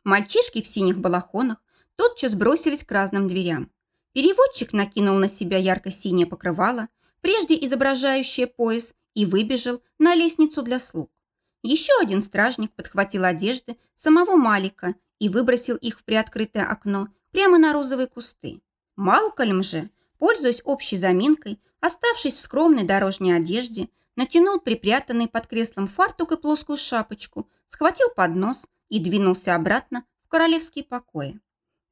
Мальчишки в синих балахонах тотчас бросились к разным дверям. Переводчик накинул на себя ярко-синее покрывало, прежде изображающее пояс, и выбежал на лестницу для слуг. Еще один стражник подхватил одежды самого Малика и выбросил их в приоткрытое окно прямо на розовые кусты. Малкольм же, пользуясь общей заминкой, оставшись в скромной дорожней одежде, натянул припрятанный под креслом фартук и плоскую шапочку, схватил поднос и двинулся обратно в королевские покои.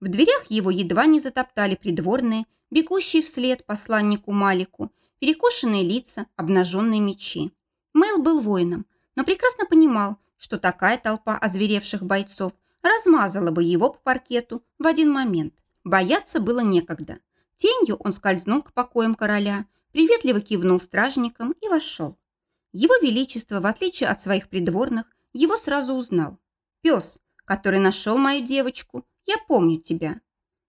В дверях его едва не затоптали придворные, бегущие вслед посланнику Малику, перекошенные лица, обнаженные мечи. Мэл был воином, но прекрасно понимал, что такая толпа озверевших бойцов размазала бы его по паркету в один момент. Бояться было некогда. Тенью он скользнул к покоям короля, приветливо кивнул стражникам и вошел. Его Величество, в отличие от своих придворных, его сразу узнал. «Пес, который нашел мою девочку, я помню тебя».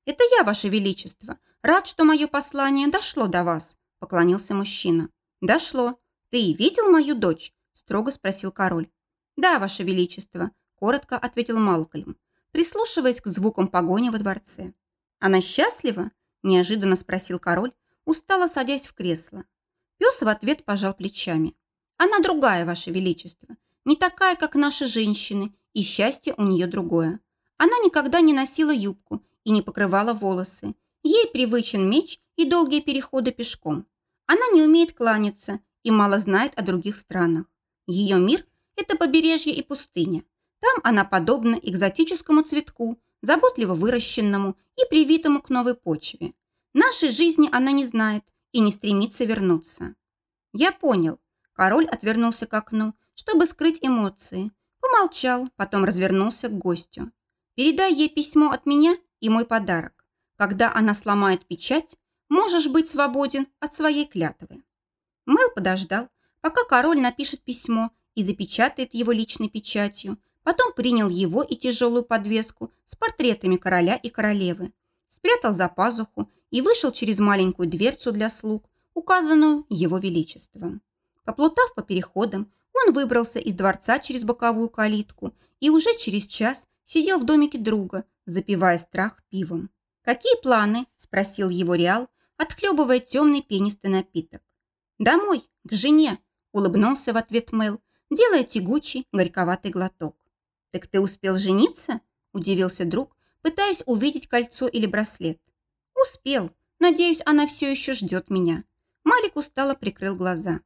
«Это я, Ваше Величество. Рад, что мое послание дошло до вас», – поклонился мужчина. «Дошло. Ты видел мою дочь?» – строго спросил король. «Да, Ваше Величество», – коротко ответил Малкольм, прислушиваясь к звукам погони во дворце. «Она счастлива?» – неожиданно спросил король, устало садясь в кресло. Пес в ответ пожал плечами. «Она другая, Ваше Величество, не такая, как наши женщины, и счастье у нее другое. Она никогда не носила юбку и не покрывала волосы. Ей привычен меч и долгие переходы пешком. Она не умеет кланяться и мало знает о других странах. Ее мир – это побережье и пустыня. Там она подобна экзотическому цветку, заботливо выращенному и привитому к новой почве. Нашей жизни она не знает и не стремится вернуться. Я понял. Король отвернулся к окну, чтобы скрыть эмоции. Помолчал, потом развернулся к гостю. Передай ей письмо от меня и мой подарок. Когда она сломает печать, можешь быть свободен от своей клятвы. Мэл подождал, пока король напишет письмо и запечатает его личной печатью, потом принял его и тяжелую подвеску с портретами короля и королевы, спрятал за пазуху и вышел через маленькую дверцу для слуг, указанную его величеством. Поплутав по переходам, он выбрался из дворца через боковую калитку и уже через час сидел в домике друга, запивая страх пивом. «Какие планы?» – спросил его Реал, отхлебывая темный пенистый напиток. «Домой, к жене», – улыбнулся в ответ Мэл, делая тягучий, горьковатый глоток. «Так ты успел жениться?» – удивился друг, пытаясь увидеть кольцо или браслет. «Успел. Надеюсь, она все еще ждет меня». Малик устало прикрыл глаза.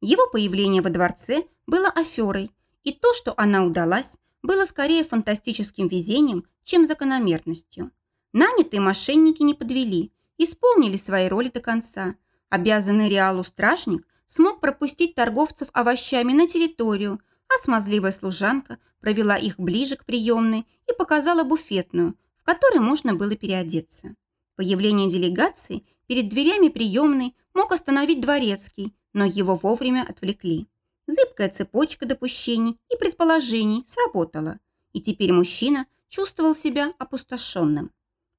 Его появление во дворце было аферой, и то, что она удалась, было скорее фантастическим везением, чем закономерностью. Нанятые мошенники не подвели, исполнили свои роли до конца. Обязанный Реалу стражник смог пропустить торговцев овощами на территорию, а смазливая служанка провела их ближе к приемной и показала буфетную, в которой можно было переодеться. Появление делегации перед дверями приемной мог остановить дворецкий, но его вовремя отвлекли. Зыбкая цепочка допущений и предположений сработала, и теперь мужчина чувствовал себя опустошенным.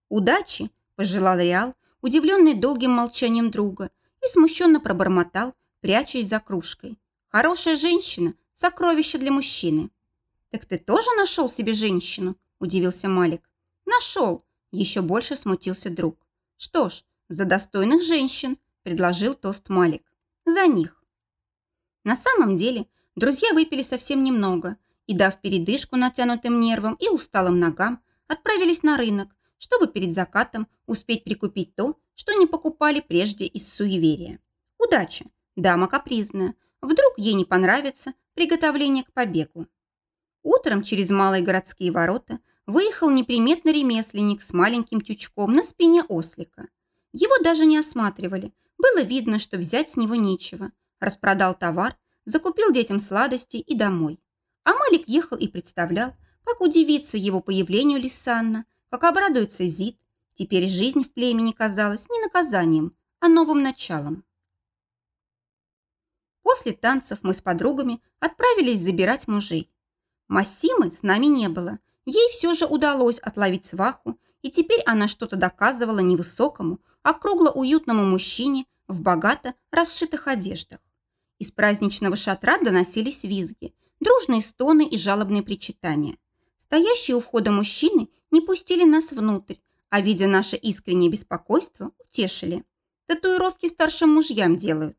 «Удачи!» – пожелал Реал, удивленный долгим молчанием друга, и смущенно пробормотал, прячась за кружкой. «Хорошая женщина – сокровище для мужчины». «Так ты тоже нашел себе женщину?» – удивился Малик. «Нашел!» – еще больше смутился друг. «Что ж, за достойных женщин!» – предложил тост Малик. «За них!» На самом деле, друзья выпили совсем немного и, дав передышку натянутым нервам и усталым ногам, отправились на рынок, чтобы перед закатом успеть прикупить то, что не покупали прежде из суеверия. Удача. Дама капризная. Вдруг ей не понравится приготовление к побегу. Утром через малые городские ворота выехал неприметный ремесленник с маленьким тючком на спине ослика. Его даже не осматривали. Было видно, что взять с него нечего распродал товар, закупил детям сладости и домой. А Малик ехал и представлял, как удивится его появлению Лисанна, как обрадуется Зид. Теперь жизнь в племени казалась не наказанием, а новым началом. После танцев мы с подругами отправились забирать мужей. Массимы с нами не было. Ей все же удалось отловить сваху, и теперь она что-то доказывала невысокому, а кругло-уютному мужчине в богато расшитых одеждах. Из праздничного шатра доносились визги, дружные стоны и жалобные причитания. Стоящие у входа мужчины не пустили нас внутрь, а, видя наше искреннее беспокойство, утешили. Татуировки старшим мужьям делают.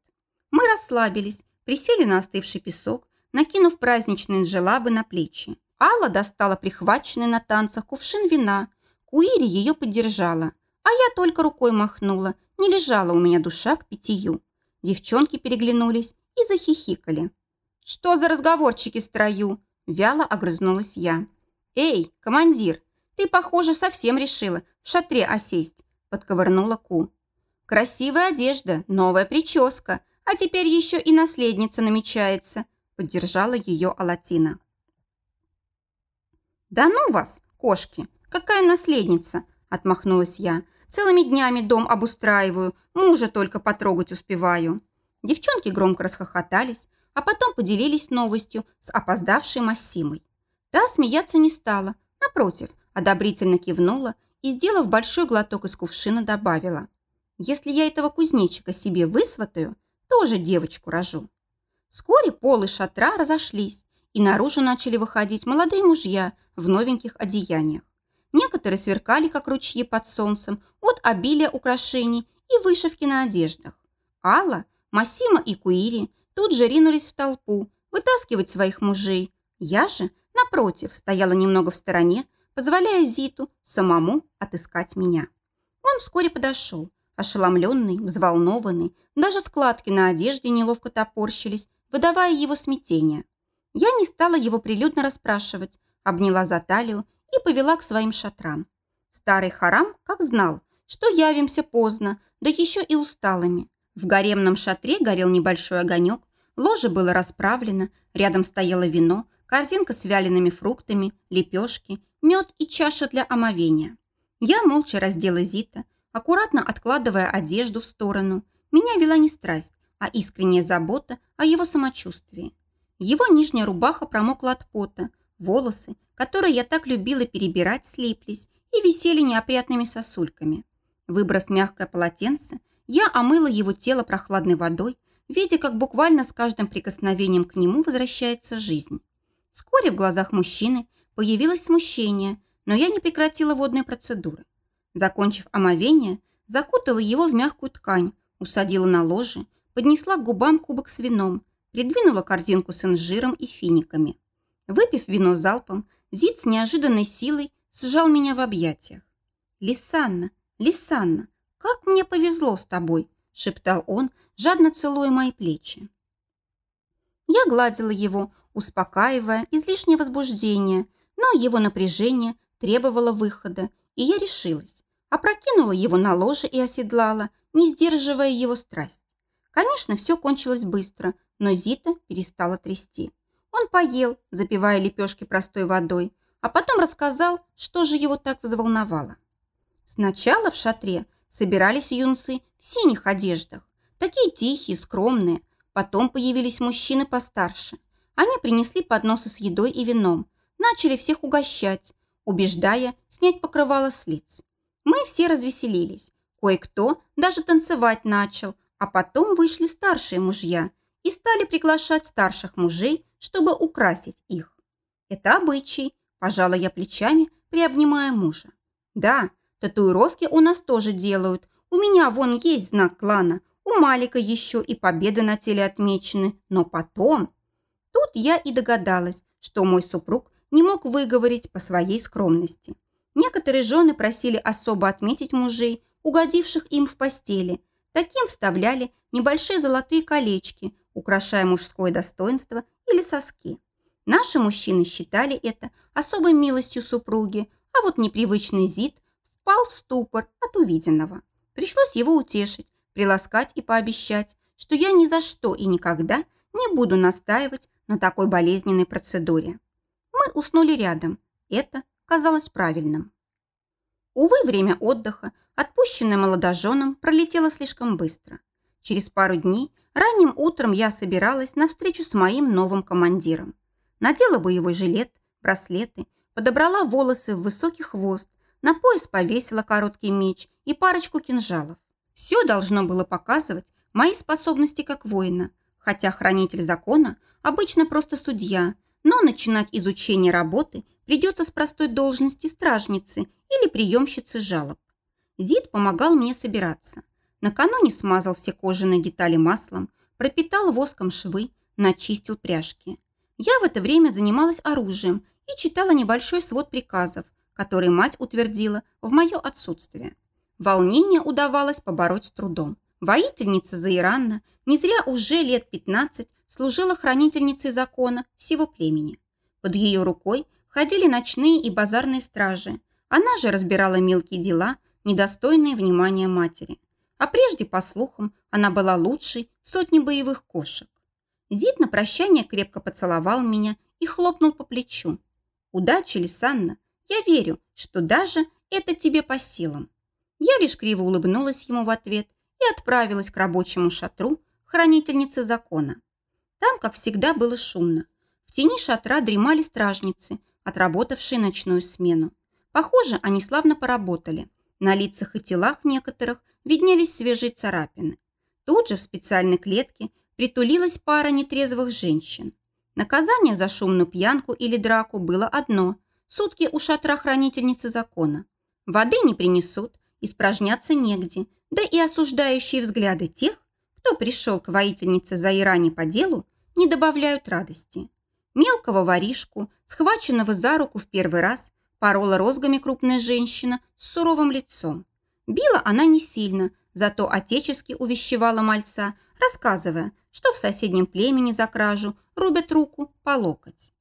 Мы расслабились, присели на остывший песок, накинув праздничные джелабы на плечи. Алла достала прихваченный на танцах кувшин вина. Куири ее поддержала, а я только рукой махнула. Не лежала у меня душа к питью. Девчонки переглянулись и захихикали. «Что за разговорчики в строю?» Вяло огрызнулась я. «Эй, командир, ты, похоже, совсем решила в шатре осесть», подковырнула Ку. «Красивая одежда, новая прическа, а теперь еще и наследница намечается», поддержала ее Алатина. «Да ну вас, кошки, какая наследница?» отмахнулась я. «Целыми днями дом обустраиваю, мужа только потрогать успеваю». Девчонки громко расхохотались, а потом поделились новостью с опоздавшей Массимой. Та смеяться не стала, напротив, одобрительно кивнула и, сделав большой глоток из кувшина, добавила. «Если я этого кузнечика себе высватаю, тоже девочку рожу». Вскоре полы шатра разошлись, и наружу начали выходить молодые мужья в новеньких одеяниях. Некоторые сверкали, как ручьи под солнцем, от обилия украшений и вышивки на одеждах. Алла, Масима и Куири тут же ринулись в толпу, вытаскивать своих мужей. Я же, напротив, стояла немного в стороне, позволяя Зиту самому отыскать меня. Он вскоре подошел, ошеломленный, взволнованный, даже складки на одежде неловко топорщились, выдавая его смятение. Я не стала его прилюдно расспрашивать, обняла за талию и повела к своим шатрам. Старый харам как знал, что явимся поздно, да еще и усталыми. В гаремном шатре горел небольшой огонек, ложе было расправлено, рядом стояло вино, корзинка с вялеными фруктами, лепешки, мед и чаша для омовения. Я молча раздела Зита, аккуратно откладывая одежду в сторону. Меня вела не страсть, а искренняя забота о его самочувствии. Его нижняя рубаха промокла от пота, волосы, которые я так любила перебирать, слиплись и висели неопрятными сосульками. Выбрав мягкое полотенце, я омыла его тело прохладной водой, видя, как буквально с каждым прикосновением к нему возвращается жизнь. Вскоре в глазах мужчины появилось смущение, но я не прекратила водные процедуры. Закончив омовение, закутала его в мягкую ткань, усадила на ложе, поднесла к губам кубок с вином, придвинула корзинку с инжиром и финиками. Выпив вино залпом, Зид с неожиданной силой сжал меня в объятиях. «Лисанна, Лисанна, как мне повезло с тобой!» – шептал он, жадно целуя мои плечи. Я гладила его, успокаивая излишнее возбуждение, но его напряжение требовало выхода, и я решилась. Опрокинула его на ложе и оседлала, не сдерживая его страсть. Конечно, все кончилось быстро, но Зита перестала трясти. Он поел, запивая лепешки простой водой, а потом рассказал, что же его так взволновало. Сначала в шатре собирались юнцы в синих одеждах, такие тихие, скромные. Потом появились мужчины постарше. Они принесли подносы с едой и вином, начали всех угощать, убеждая снять покрывало с лиц. Мы все развеселились. Кое-кто даже танцевать начал, а потом вышли старшие мужья и стали приглашать старших мужей, чтобы украсить их. Это обычай, пожала я плечами, приобнимая мужа. Да, Татуировки у нас тоже делают. У меня вон есть знак клана. У Малика еще и победы на теле отмечены. Но потом... Тут я и догадалась, что мой супруг не мог выговорить по своей скромности. Некоторые жены просили особо отметить мужей, угодивших им в постели. Таким вставляли небольшие золотые колечки, украшая мужское достоинство или соски. Наши мужчины считали это особой милостью супруги, а вот непривычный Зид впал в ступор от увиденного. Пришлось его утешить, приласкать и пообещать, что я ни за что и никогда не буду настаивать на такой болезненной процедуре. Мы уснули рядом. Это казалось правильным. Увы, время отдыха, отпущенное молодоженам, пролетело слишком быстро. Через пару дней ранним утром я собиралась на встречу с моим новым командиром. Надела боевой жилет, браслеты, подобрала волосы в высокий хвост на пояс повесила короткий меч и парочку кинжалов. Все должно было показывать мои способности как воина, хотя хранитель закона обычно просто судья, но начинать изучение работы придется с простой должности стражницы или приемщицы жалоб. Зид помогал мне собираться. Накануне смазал все кожаные детали маслом, пропитал воском швы, начистил пряжки. Я в это время занималась оружием и читала небольшой свод приказов, который мать утвердила в мое отсутствие. Волнение удавалось побороть с трудом. Воительница Заиранна не зря уже лет 15 служила хранительницей закона всего племени. Под ее рукой ходили ночные и базарные стражи. Она же разбирала мелкие дела, недостойные внимания матери. А прежде, по слухам, она была лучшей в сотне боевых кошек. Зид на прощание крепко поцеловал меня и хлопнул по плечу. «Удачи, Лисанна! Я верю, что даже это тебе по силам». Я лишь криво улыбнулась ему в ответ и отправилась к рабочему шатру хранительницы закона. Там, как всегда, было шумно. В тени шатра дремали стражницы, отработавшие ночную смену. Похоже, они славно поработали. На лицах и телах некоторых виднелись свежие царапины. Тут же в специальной клетке притулилась пара нетрезвых женщин. Наказание за шумную пьянку или драку было одно – сутки у шатра хранительницы закона. Воды не принесут, испражняться негде, да и осуждающие взгляды тех, кто пришел к воительнице за Иране по делу, не добавляют радости. Мелкого воришку, схваченного за руку в первый раз, порола розгами крупная женщина с суровым лицом. Била она не сильно, зато отечески увещевала мальца, рассказывая, что в соседнем племени за кражу рубят руку по локоть.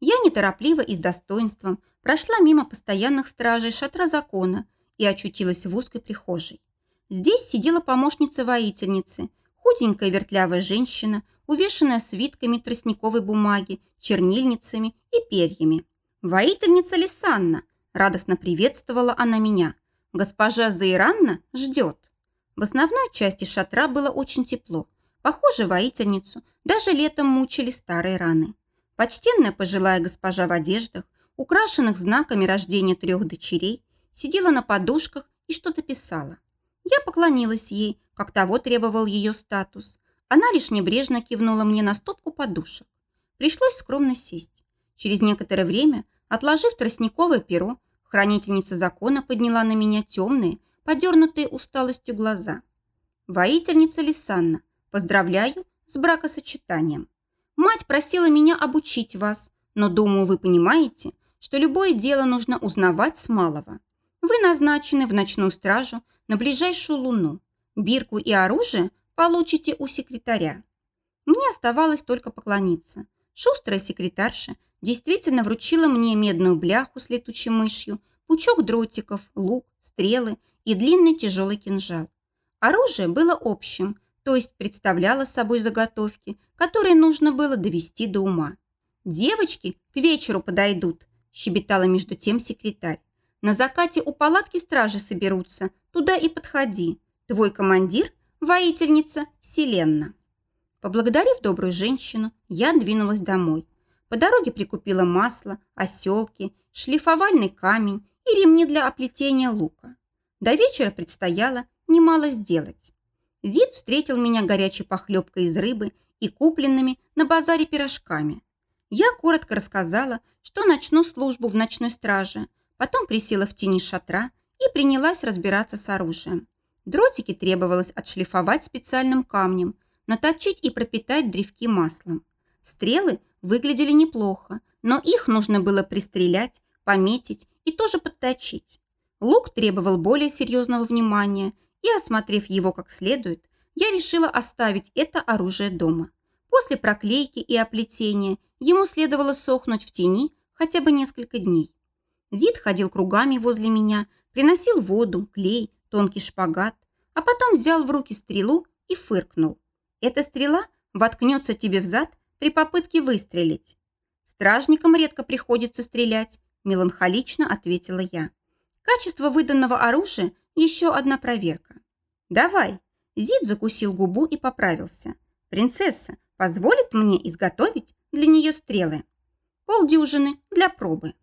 Я неторопливо и с достоинством прошла мимо постоянных стражей шатра закона и очутилась в узкой прихожей. Здесь сидела помощница воительницы, худенькая вертлявая женщина, увешанная свитками тростниковой бумаги, чернильницами и перьями. «Воительница Лисанна!» – радостно приветствовала она меня – Госпожа Заиранна ждет. В основной части шатра было очень тепло. Похоже, воительницу даже летом мучили старые раны. Почтенная пожилая госпожа в одеждах, украшенных знаками рождения трех дочерей, сидела на подушках и что-то писала. Я поклонилась ей, как того требовал ее статус. Она лишь небрежно кивнула мне на стопку подушек. Пришлось скромно сесть. Через некоторое время, отложив тростниковое перо, Хранительница закона подняла на меня темные, подернутые усталостью глаза. «Воительница Лисанна, поздравляю с бракосочетанием. Мать просила меня обучить вас, но, думаю, вы понимаете, что любое дело нужно узнавать с малого. Вы назначены в ночную стражу на ближайшую луну. Бирку и оружие получите у секретаря. Мне оставалось только поклониться. Шустрая секретарша действительно вручила мне медную бляху с летучей мышью, пучок дротиков, лук, стрелы и длинный тяжелый кинжал. Оружие было общим, то есть представляло собой заготовки, которые нужно было довести до ума. «Девочки к вечеру подойдут», – щебетала между тем секретарь. «На закате у палатки стражи соберутся, туда и подходи. Твой командир – воительница Селенна». Поблагодарив добрую женщину, я двинулась домой. По дороге прикупила масло, оселки, шлифовальный камень и ремни для оплетения лука. До вечера предстояло немало сделать. Зид встретил меня горячей похлебкой из рыбы и купленными на базаре пирожками. Я коротко рассказала, что начну службу в ночной страже, потом присела в тени шатра и принялась разбираться с оружием. Дротики требовалось отшлифовать специальным камнем, наточить и пропитать древки маслом. Стрелы выглядели неплохо, но их нужно было пристрелять, пометить и тоже подточить. Лук требовал более серьезного внимания, и, осмотрев его как следует, я решила оставить это оружие дома. После проклейки и оплетения ему следовало сохнуть в тени хотя бы несколько дней. Зид ходил кругами возле меня, приносил воду, клей, тонкий шпагат, а потом взял в руки стрелу и фыркнул. Эта стрела воткнется тебе в зад при попытке выстрелить. Стражникам редко приходится стрелять, меланхолично ответила я. Качество выданного оружия – еще одна проверка. Давай. Зид закусил губу и поправился. Принцесса позволит мне изготовить для нее стрелы. Полдюжины для пробы.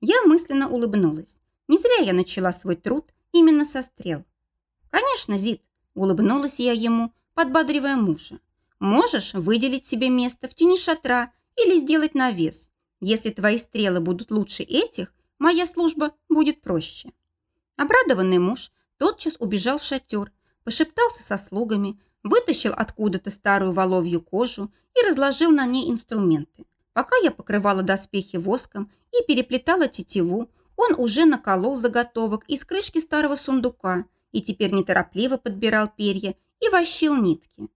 Я мысленно улыбнулась. Не зря я начала свой труд именно со стрел. Конечно, Зид, улыбнулась я ему, подбадривая мужа. Можешь выделить себе место в тени шатра или сделать навес. Если твои стрелы будут лучше этих, моя служба будет проще». Обрадованный муж тотчас убежал в шатер, пошептался со слугами, вытащил откуда-то старую воловью кожу и разложил на ней инструменты. Пока я покрывала доспехи воском и переплетала тетиву, он уже наколол заготовок из крышки старого сундука и теперь неторопливо подбирал перья и вощил нитки.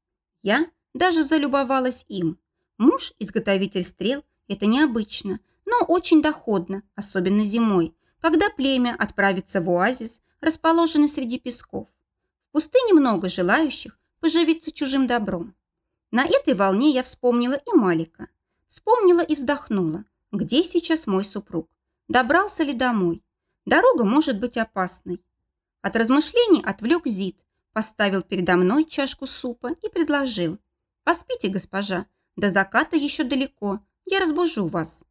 Я даже залюбовалась им. Муж, изготовитель стрел, это необычно, но очень доходно, особенно зимой, когда племя отправится в оазис, расположенный среди песков. В пустыне много желающих поживиться чужим добром. На этой волне я вспомнила и Малика. Вспомнила и вздохнула. Где сейчас мой супруг? Добрался ли домой? Дорога может быть опасной. От размышлений отвлек Зид, поставил передо мной чашку супа и предложил. «Поспите, госпожа, до заката еще далеко, я разбужу вас».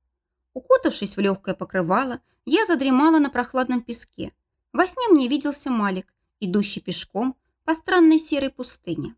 Укутавшись в легкое покрывало, я задремала на прохладном песке. Во сне мне виделся Малик, идущий пешком по странной серой пустыне.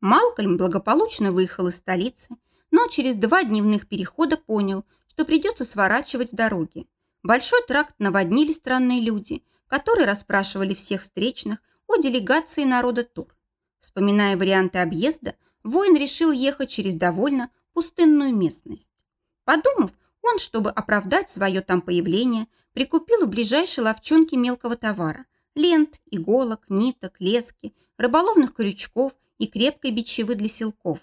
Малкольм благополучно выехал из столицы, но через два дневных перехода понял, что придется сворачивать с дороги. Большой тракт наводнили странные люди, которые расспрашивали всех встречных о делегации народа Тур. Вспоминая варианты объезда, воин решил ехать через довольно пустынную местность. Подумав, он, чтобы оправдать свое там появление, прикупил в ближайшей ловчонке мелкого товара – лент, иголок, ниток, лески, рыболовных крючков и крепкой бичевы для селков.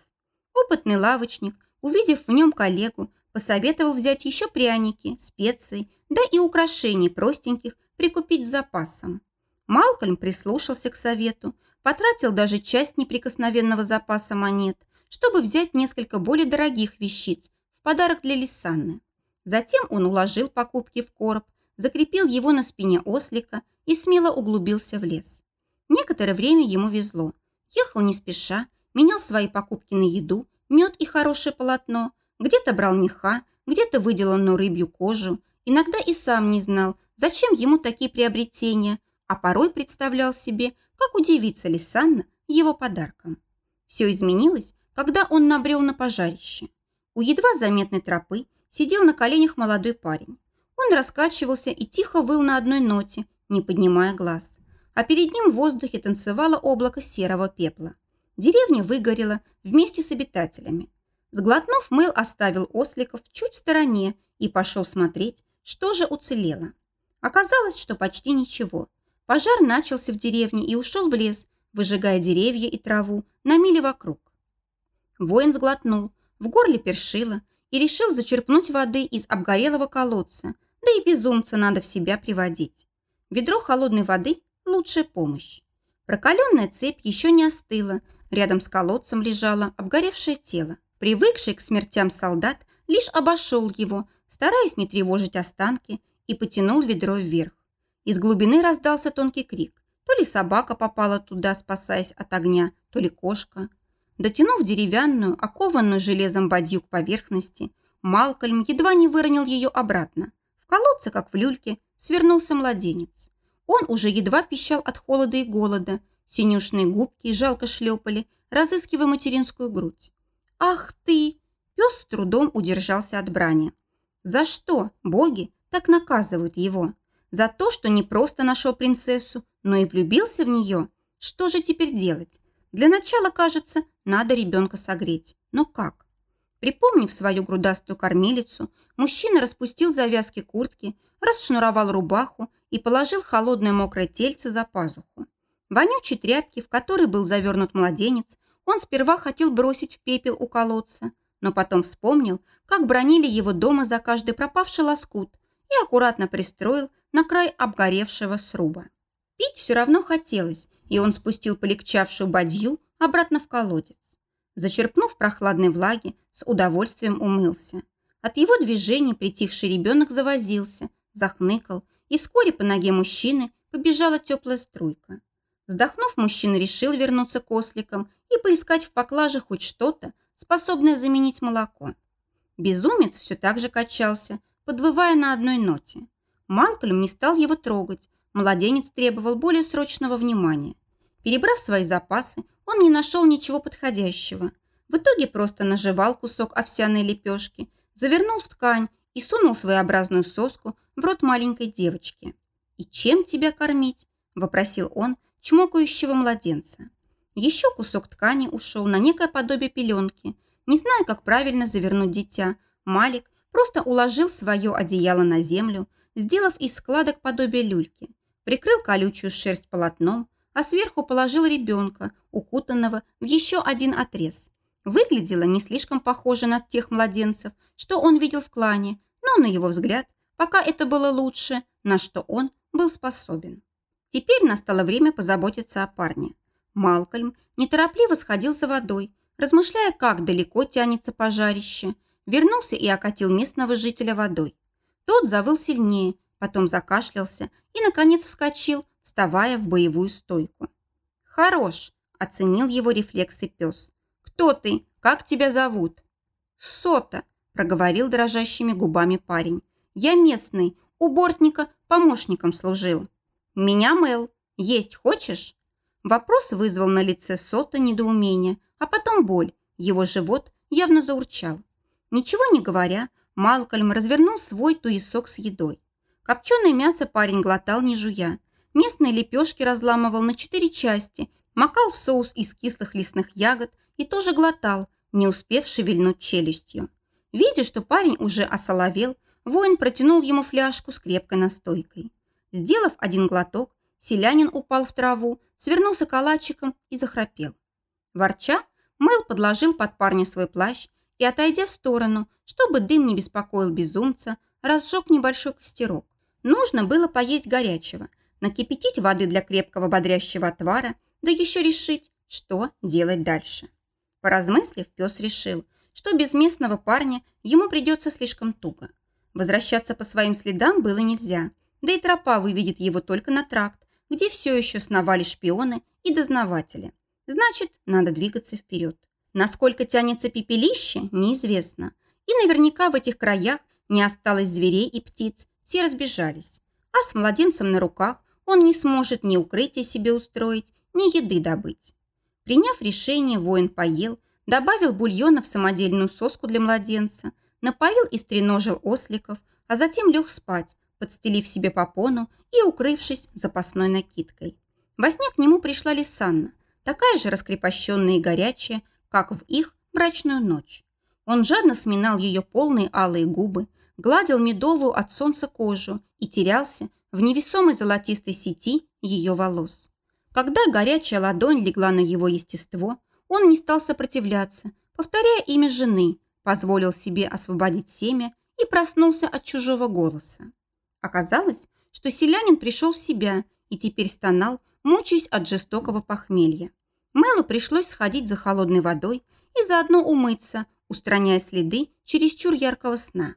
Опытный лавочник, увидев в нем коллегу, посоветовал взять еще пряники, специи, да и украшений простеньких прикупить с запасом. Малкольм прислушался к совету, потратил даже часть неприкосновенного запаса монет, чтобы взять несколько более дорогих вещиц в подарок для Лисанны. Затем он уложил покупки в короб, закрепил его на спине ослика и смело углубился в лес. Некоторое время ему везло – Ехал не спеша, менял свои покупки на еду, мед и хорошее полотно, где-то брал меха, где-то выделанную рыбью кожу, иногда и сам не знал, зачем ему такие приобретения, а порой представлял себе, как удивится Лисанна его подарком. Все изменилось, когда он набрел на пожарище. У едва заметной тропы сидел на коленях молодой парень. Он раскачивался и тихо выл на одной ноте, не поднимая глаз а перед ним в воздухе танцевало облако серого пепла. Деревня выгорела вместе с обитателями. Сглотнув, Мэл оставил осликов чуть в стороне и пошел смотреть, что же уцелело. Оказалось, что почти ничего. Пожар начался в деревне и ушел в лес, выжигая деревья и траву на миле вокруг. Воин сглотнул, в горле першило и решил зачерпнуть воды из обгорелого колодца, да и безумца надо в себя приводить. Ведро холодной воды лучшая помощь. Прокаленная цепь еще не остыла, рядом с колодцем лежало обгоревшее тело. Привыкший к смертям солдат лишь обошел его, стараясь не тревожить останки, и потянул ведро вверх. Из глубины раздался тонкий крик. То ли собака попала туда, спасаясь от огня, то ли кошка. Дотянув деревянную, окованную железом бадью к поверхности, Малкольм едва не выронил ее обратно. В колодце, как в люльке, свернулся младенец. Он уже едва пищал от холода и голода, синюшные губки жалко шлепали, разыскивая материнскую грудь. «Ах ты!» Пес с трудом удержался от брани. «За что боги так наказывают его? За то, что не просто нашел принцессу, но и влюбился в нее? Что же теперь делать? Для начала, кажется, надо ребенка согреть. Но как? Припомнив свою грудастую кормилицу, мужчина распустил завязки куртки, расшнуровал рубаху и положил холодное мокрое тельце за пазуху. Вонючей тряпки, в которой был завернут младенец, он сперва хотел бросить в пепел у колодца, но потом вспомнил, как бронили его дома за каждый пропавший лоскут и аккуратно пристроил на край обгоревшего сруба. Пить все равно хотелось, и он спустил полегчавшую бадью обратно в колодец. Зачерпнув прохладной влаги, с удовольствием умылся. От его движений притихший ребенок завозился, захныкал, и вскоре по ноге мужчины побежала теплая струйка. Вздохнув, мужчина решил вернуться к осликам и поискать в поклаже хоть что-то, способное заменить молоко. Безумец все так же качался, подвывая на одной ноте. Малкольм не стал его трогать, младенец требовал более срочного внимания. Перебрав свои запасы, он не нашел ничего подходящего. В итоге просто наживал кусок овсяной лепешки, завернул в ткань и сунул своеобразную соску в рот маленькой девочки. «И чем тебя кормить?» – вопросил он чмокающего младенца. Еще кусок ткани ушел на некое подобие пеленки. Не зная, как правильно завернуть дитя, Малик просто уложил свое одеяло на землю, сделав из складок подобие люльки, прикрыл колючую шерсть полотном, а сверху положил ребенка, укутанного в еще один отрез. Выглядело не слишком похоже на тех младенцев, что он видел в клане, но, на его взгляд, пока это было лучше, на что он был способен. Теперь настало время позаботиться о парне. Малкольм неторопливо сходил за водой, размышляя, как далеко тянется пожарище, вернулся и окатил местного жителя водой. Тот завыл сильнее, потом закашлялся и, наконец, вскочил, вставая в боевую стойку. «Хорош!» – оценил его рефлексы пес. «Кто ты? Как тебя зовут?» «Сота!» – проговорил дрожащими губами парень. «Я местный, у бортника помощником служил». «Меня Мел. Есть хочешь?» Вопрос вызвал на лице Сота недоумение, а потом боль. Его живот явно заурчал. Ничего не говоря, Малкольм развернул свой туесок с едой. Копченое мясо парень глотал не жуя. Местные лепешки разламывал на четыре части, макал в соус из кислых лесных ягод и тоже глотал, не успев шевельнуть челюстью. Видя, что парень уже осоловел, воин протянул ему фляжку с крепкой настойкой. Сделав один глоток, селянин упал в траву, свернулся калачиком и захрапел. Ворча, Мэл подложил под парня свой плащ и, отойдя в сторону, чтобы дым не беспокоил безумца, разжег небольшой костерок. Нужно было поесть горячего, накипятить воды для крепкого бодрящего отвара, да еще решить, что делать дальше. Поразмыслив, пес решил, что без местного парня ему придется слишком туго. Возвращаться по своим следам было нельзя, да и тропа выведет его только на тракт, где все еще сновали шпионы и дознаватели. Значит, надо двигаться вперед. Насколько тянется пепелище, неизвестно. И наверняка в этих краях не осталось зверей и птиц, все разбежались. А с младенцем на руках он не сможет ни укрытие себе устроить, ни еды добыть. Приняв решение, воин поел, добавил бульона в самодельную соску для младенца, напоил и стреножил осликов, а затем лег спать, подстелив себе попону и укрывшись запасной накидкой. Во сне к нему пришла Лисанна, такая же раскрепощенная и горячая, как в их брачную ночь. Он жадно сминал ее полные алые губы, гладил медовую от солнца кожу и терялся в невесомой золотистой сети ее волос. Когда горячая ладонь легла на его естество, он не стал сопротивляться, повторяя имя жены, позволил себе освободить семя и проснулся от чужого голоса. Оказалось, что селянин пришел в себя и теперь стонал, мучаясь от жестокого похмелья. Мэлу пришлось сходить за холодной водой и заодно умыться, устраняя следы чересчур яркого сна.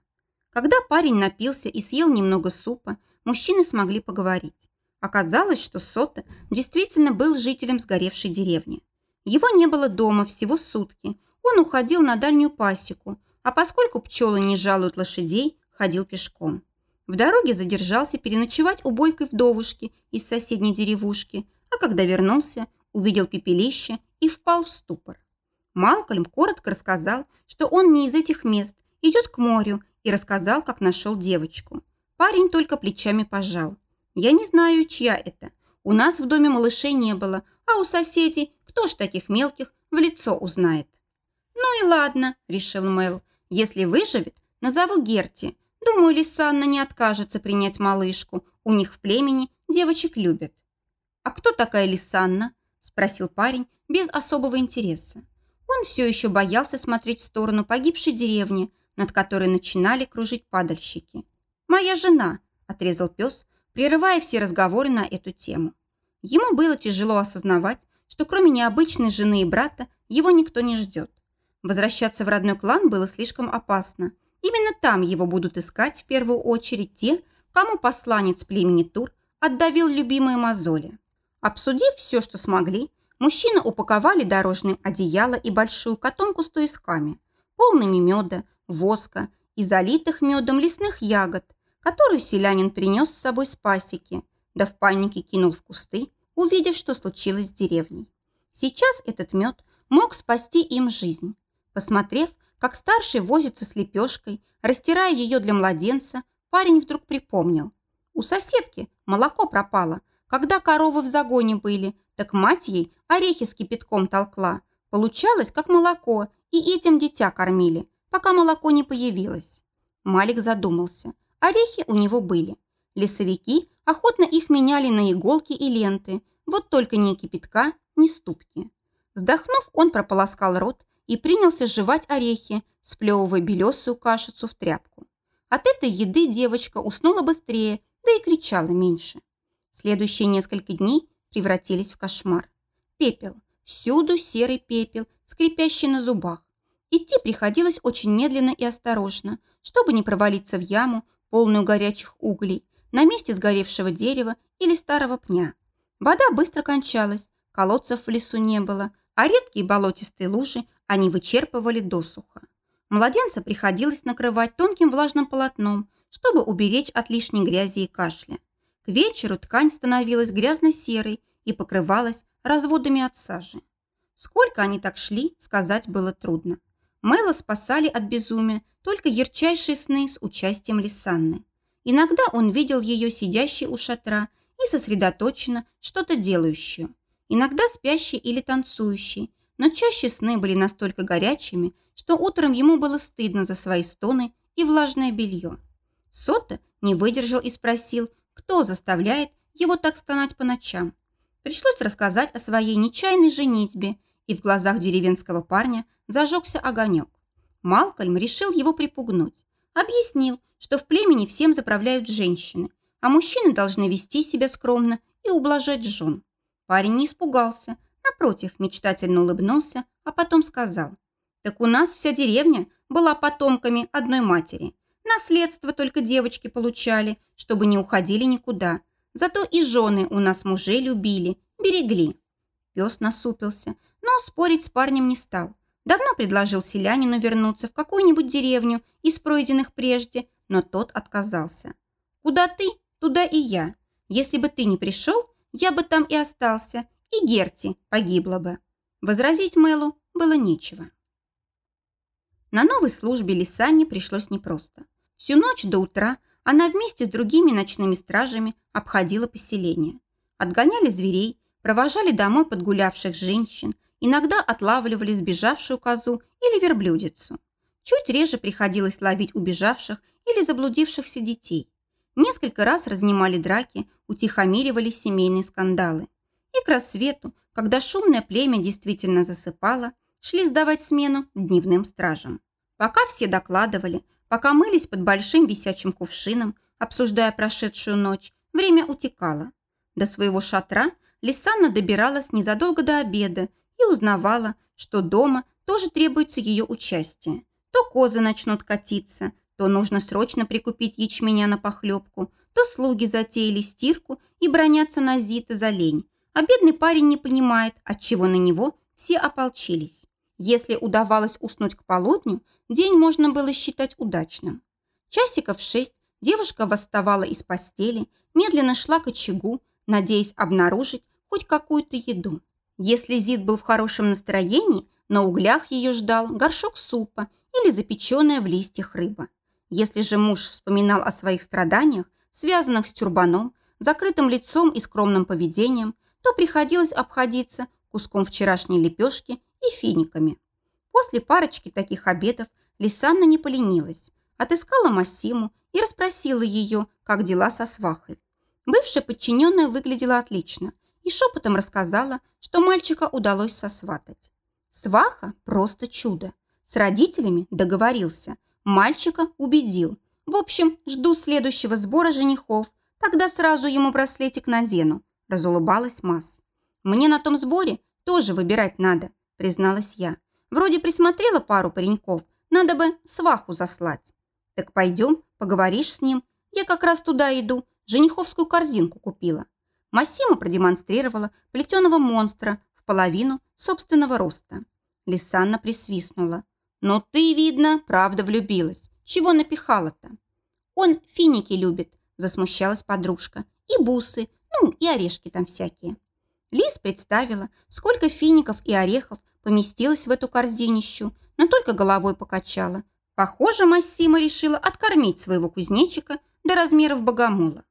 Когда парень напился и съел немного супа, мужчины смогли поговорить. Оказалось, что Сота действительно был жителем сгоревшей деревни. Его не было дома всего сутки. Он уходил на дальнюю пасеку, а поскольку пчелы не жалуют лошадей, ходил пешком. В дороге задержался переночевать у бойкой вдовушки из соседней деревушки, а когда вернулся, увидел пепелище и впал в ступор. Малкольм коротко рассказал, что он не из этих мест, идет к морю, и рассказал, как нашел девочку. Парень только плечами пожал. «Я не знаю, чья это. У нас в доме малышей не было, а у соседей кто ж таких мелких в лицо узнает?» «Ну и ладно», – решил Мэл. «Если выживет, назову Герти. Думаю, Лисанна не откажется принять малышку. У них в племени девочек любят». «А кто такая Лисанна?» – спросил парень без особого интереса. Он все еще боялся смотреть в сторону погибшей деревни, над которой начинали кружить падальщики. «Моя жена», – отрезал пес, прерывая все разговоры на эту тему. Ему было тяжело осознавать, что кроме необычной жены и брата его никто не ждет. Возвращаться в родной клан было слишком опасно. Именно там его будут искать в первую очередь те, кому посланец племени Тур отдавил любимые мозоли. Обсудив все, что смогли, мужчины упаковали дорожное одеяло и большую котомку с туисками, полными меда, воска и залитых медом лесных ягод, которую селянин принес с собой с пасеки, да в панике кинул в кусты, увидев, что случилось с деревней. Сейчас этот мед мог спасти им жизнь. Посмотрев, как старший возится с лепешкой, растирая ее для младенца, парень вдруг припомнил. У соседки молоко пропало, когда коровы в загоне были, так мать ей орехи с кипятком толкла. Получалось, как молоко, и этим дитя кормили, пока молоко не появилось. Малик задумался. Орехи у него были. Лесовики охотно их меняли на иголки и ленты, вот только ни кипятка, ни ступки. Вздохнув, он прополоскал рот и принялся жевать орехи, сплевывая белесую кашицу в тряпку. От этой еды девочка уснула быстрее, да и кричала меньше. Следующие несколько дней превратились в кошмар. Пепел. Всюду серый пепел, скрипящий на зубах. Идти приходилось очень медленно и осторожно, чтобы не провалиться в яму, полную горячих углей, на месте сгоревшего дерева или старого пня. Вода быстро кончалась, колодцев в лесу не было, а редкие болотистые лужи они вычерпывали досуха. Младенца приходилось накрывать тонким влажным полотном, чтобы уберечь от лишней грязи и кашля. К вечеру ткань становилась грязно-серой и покрывалась разводами от сажи. Сколько они так шли, сказать было трудно. Мэла спасали от безумия только ярчайшие сны с участием Лисанны. Иногда он видел ее сидящей у шатра и сосредоточенно что-то делающую. Иногда спящей или танцующей, но чаще сны были настолько горячими, что утром ему было стыдно за свои стоны и влажное белье. Сота не выдержал и спросил, кто заставляет его так стонать по ночам. Пришлось рассказать о своей нечаянной женитьбе, и в глазах деревенского парня зажегся огонек. Малкольм решил его припугнуть. Объяснил, что в племени всем заправляют женщины, а мужчины должны вести себя скромно и ублажать жен. Парень не испугался, напротив, мечтательно улыбнулся, а потом сказал, «Так у нас вся деревня была потомками одной матери. Наследство только девочки получали, чтобы не уходили никуда. Зато и жены у нас мужей любили, берегли». Пес насупился, но спорить с парнем не стал. Давно предложил селянину вернуться в какую-нибудь деревню из пройденных прежде, но тот отказался. «Куда ты, туда и я. Если бы ты не пришел, я бы там и остался, и Герти погибла бы». Возразить Мэлу было нечего. На новой службе Лисанне пришлось непросто. Всю ночь до утра она вместе с другими ночными стражами обходила поселение. Отгоняли зверей, провожали домой подгулявших женщин, иногда отлавливали сбежавшую козу или верблюдицу. Чуть реже приходилось ловить убежавших или заблудившихся детей. Несколько раз разнимали драки, утихомиривали семейные скандалы. И к рассвету, когда шумное племя действительно засыпало, шли сдавать смену дневным стражам. Пока все докладывали, пока мылись под большим висячим кувшином, обсуждая прошедшую ночь, время утекало. До своего шатра Лисанна добиралась незадолго до обеда и узнавала, что дома тоже требуется ее участие. То козы начнут катиться, то нужно срочно прикупить ячменя на похлебку, то слуги затеяли стирку и бронятся на Зита за лень, а бедный парень не понимает, отчего на него все ополчились. Если удавалось уснуть к полудню, день можно было считать удачным. Часиков шесть девушка восставала из постели, медленно шла к очагу, надеясь обнаружить хоть какую-то еду. Если Зид был в хорошем настроении, на углях ее ждал горшок супа или запеченная в листьях рыба. Если же муж вспоминал о своих страданиях, связанных с тюрбаном, закрытым лицом и скромным поведением, то приходилось обходиться куском вчерашней лепешки и финиками. После парочки таких обедов Лисанна не поленилась, отыскала Массиму и расспросила ее, как дела со свахой. Бывшая подчиненная выглядела отлично и шепотом рассказала, что мальчика удалось сосватать. Сваха – просто чудо. С родителями договорился, мальчика убедил. В общем, жду следующего сбора женихов, тогда сразу ему браслетик надену, разулыбалась Масс. Мне на том сборе тоже выбирать надо, призналась я. Вроде присмотрела пару пареньков, надо бы сваху заслать. Так пойдем, поговоришь с ним. Я как раз туда иду, жениховскую корзинку купила. Массима продемонстрировала плетеного монстра в половину собственного роста. Лисанна присвистнула. «Но ты, видно, правда влюбилась. Чего напихала-то?» «Он финики любит», – засмущалась подружка. «И бусы, ну и орешки там всякие». Лис представила, сколько фиников и орехов поместилось в эту корзинищу, но только головой покачала. Похоже, Массима решила откормить своего кузнечика до размеров богомола.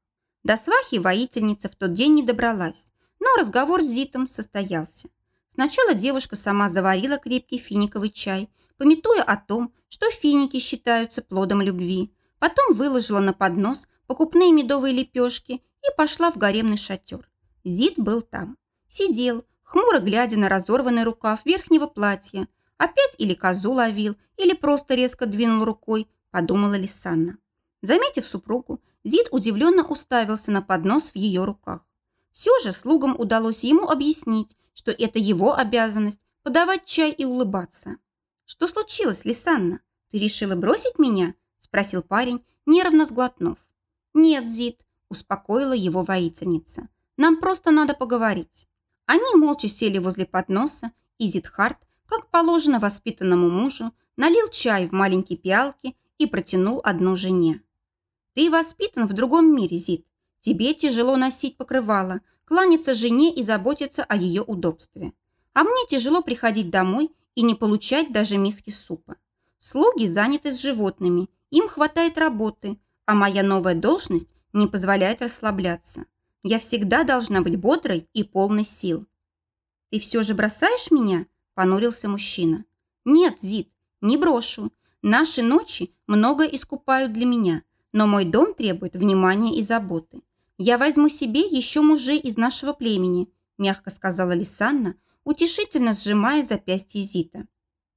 До свахи воительница в тот день не добралась, но разговор с Зитом состоялся. Сначала девушка сама заварила крепкий финиковый чай, пометуя о том, что финики считаются плодом любви, потом выложила на поднос покупные медовые лепешки и пошла в гаремный шатер. Зит был там. Сидел, хмуро глядя на разорванный рукав верхнего платья. Опять или козу ловил, или просто резко двинул рукой, подумала Лисанна. Заметив супругу, Зид удивленно уставился на поднос в ее руках. Все же слугам удалось ему объяснить, что это его обязанность подавать чай и улыбаться. «Что случилось, Лисанна? Ты решила бросить меня?» – спросил парень, нервно сглотнув. «Нет, Зид», – успокоила его воительница. «Нам просто надо поговорить». Они молча сели возле подноса, и Зидхарт, как положено воспитанному мужу, налил чай в маленькие пиалки и протянул одну жене. «Ты воспитан в другом мире, Зид. Тебе тяжело носить покрывало, кланяться жене и заботиться о ее удобстве. А мне тяжело приходить домой и не получать даже миски супа. Слуги заняты с животными, им хватает работы, а моя новая должность не позволяет расслабляться. Я всегда должна быть бодрой и полной сил. «Ты все же бросаешь меня?» – понурился мужчина. «Нет, Зид, не брошу. Наши ночи много искупают для меня, но мой дом требует внимания и заботы. Я возьму себе еще мужей из нашего племени», – мягко сказала Лисанна, утешительно сжимая запястье Зита.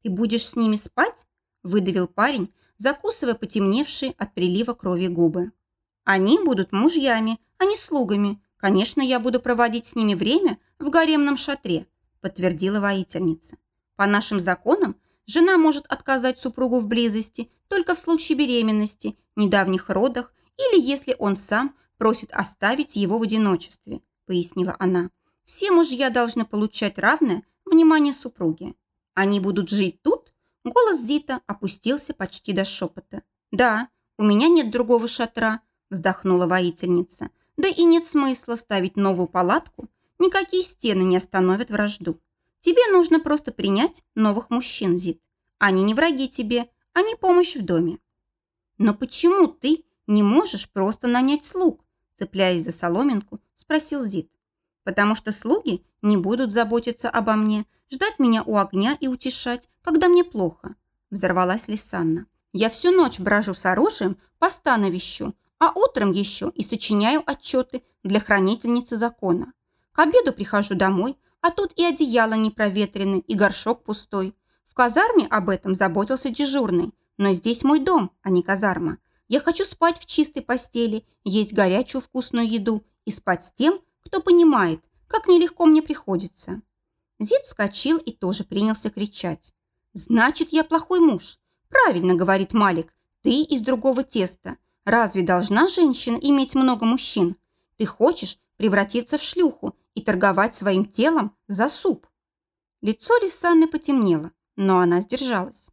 «Ты будешь с ними спать?» – выдавил парень, закусывая потемневшие от прилива крови губы. «Они будут мужьями, а не слугами. Конечно, я буду проводить с ними время в гаремном шатре», подтвердила воительница. «По нашим законам жена может отказать супругу в близости только в случае беременности, недавних родах или если он сам просит оставить его в одиночестве», пояснила она. «Все мужья должны получать равное внимание супруги. Они будут жить тут?» Голос Зита опустился почти до шепота. «Да, у меня нет другого шатра», вздохнула воительница. Да и нет смысла ставить новую палатку, никакие стены не остановят вражду. Тебе нужно просто принять новых мужчин, Зит. Они не враги тебе, они помощь в доме. Но почему ты не можешь просто нанять слуг? Цепляясь за соломинку, спросил Зит. Потому что слуги не будут заботиться обо мне, ждать меня у огня и утешать, когда мне плохо. Взорвалась Лисанна. Я всю ночь брожу с оружием по становищу, а утром еще и сочиняю отчеты для хранительницы закона. К обеду прихожу домой, а тут и одеяло не проветрены, и горшок пустой. В казарме об этом заботился дежурный, но здесь мой дом, а не казарма. Я хочу спать в чистой постели, есть горячую вкусную еду и спать с тем, кто понимает, как нелегко мне приходится. Зид вскочил и тоже принялся кричать. «Значит, я плохой муж. Правильно, — говорит Малик, — ты из другого теста. Разве должна женщина иметь много мужчин? Ты хочешь превратиться в шлюху и торговать своим телом за суп?» Лицо Лисанны потемнело, но она сдержалась.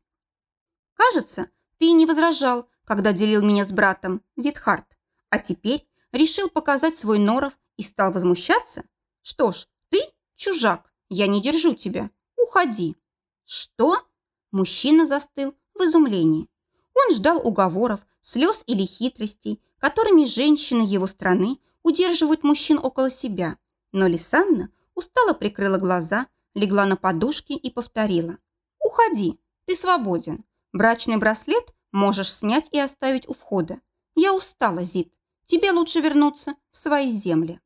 «Кажется, ты не возражал, когда делил меня с братом, Зитхарт, а теперь решил показать свой норов и стал возмущаться? Что ж, ты чужак, я не держу тебя, уходи». «Что?» Мужчина застыл в изумлении. Он ждал уговоров, слез или хитростей, которыми женщины его страны удерживают мужчин около себя. Но Лисанна устало прикрыла глаза, легла на подушки и повторила. «Уходи, ты свободен. Брачный браслет можешь снять и оставить у входа. Я устала, Зит. Тебе лучше вернуться в свои земли».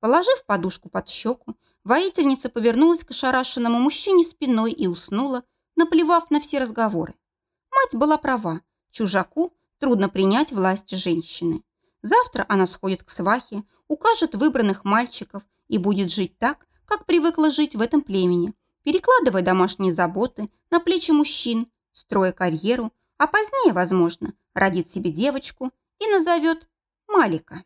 Положив подушку под щеку, воительница повернулась к ошарашенному мужчине спиной и уснула, наплевав на все разговоры. Мать была права. Чужаку трудно принять власть женщины. Завтра она сходит к свахе, укажет выбранных мальчиков и будет жить так, как привыкла жить в этом племени, перекладывая домашние заботы на плечи мужчин, строя карьеру, а позднее, возможно, родит себе девочку и назовет Малика.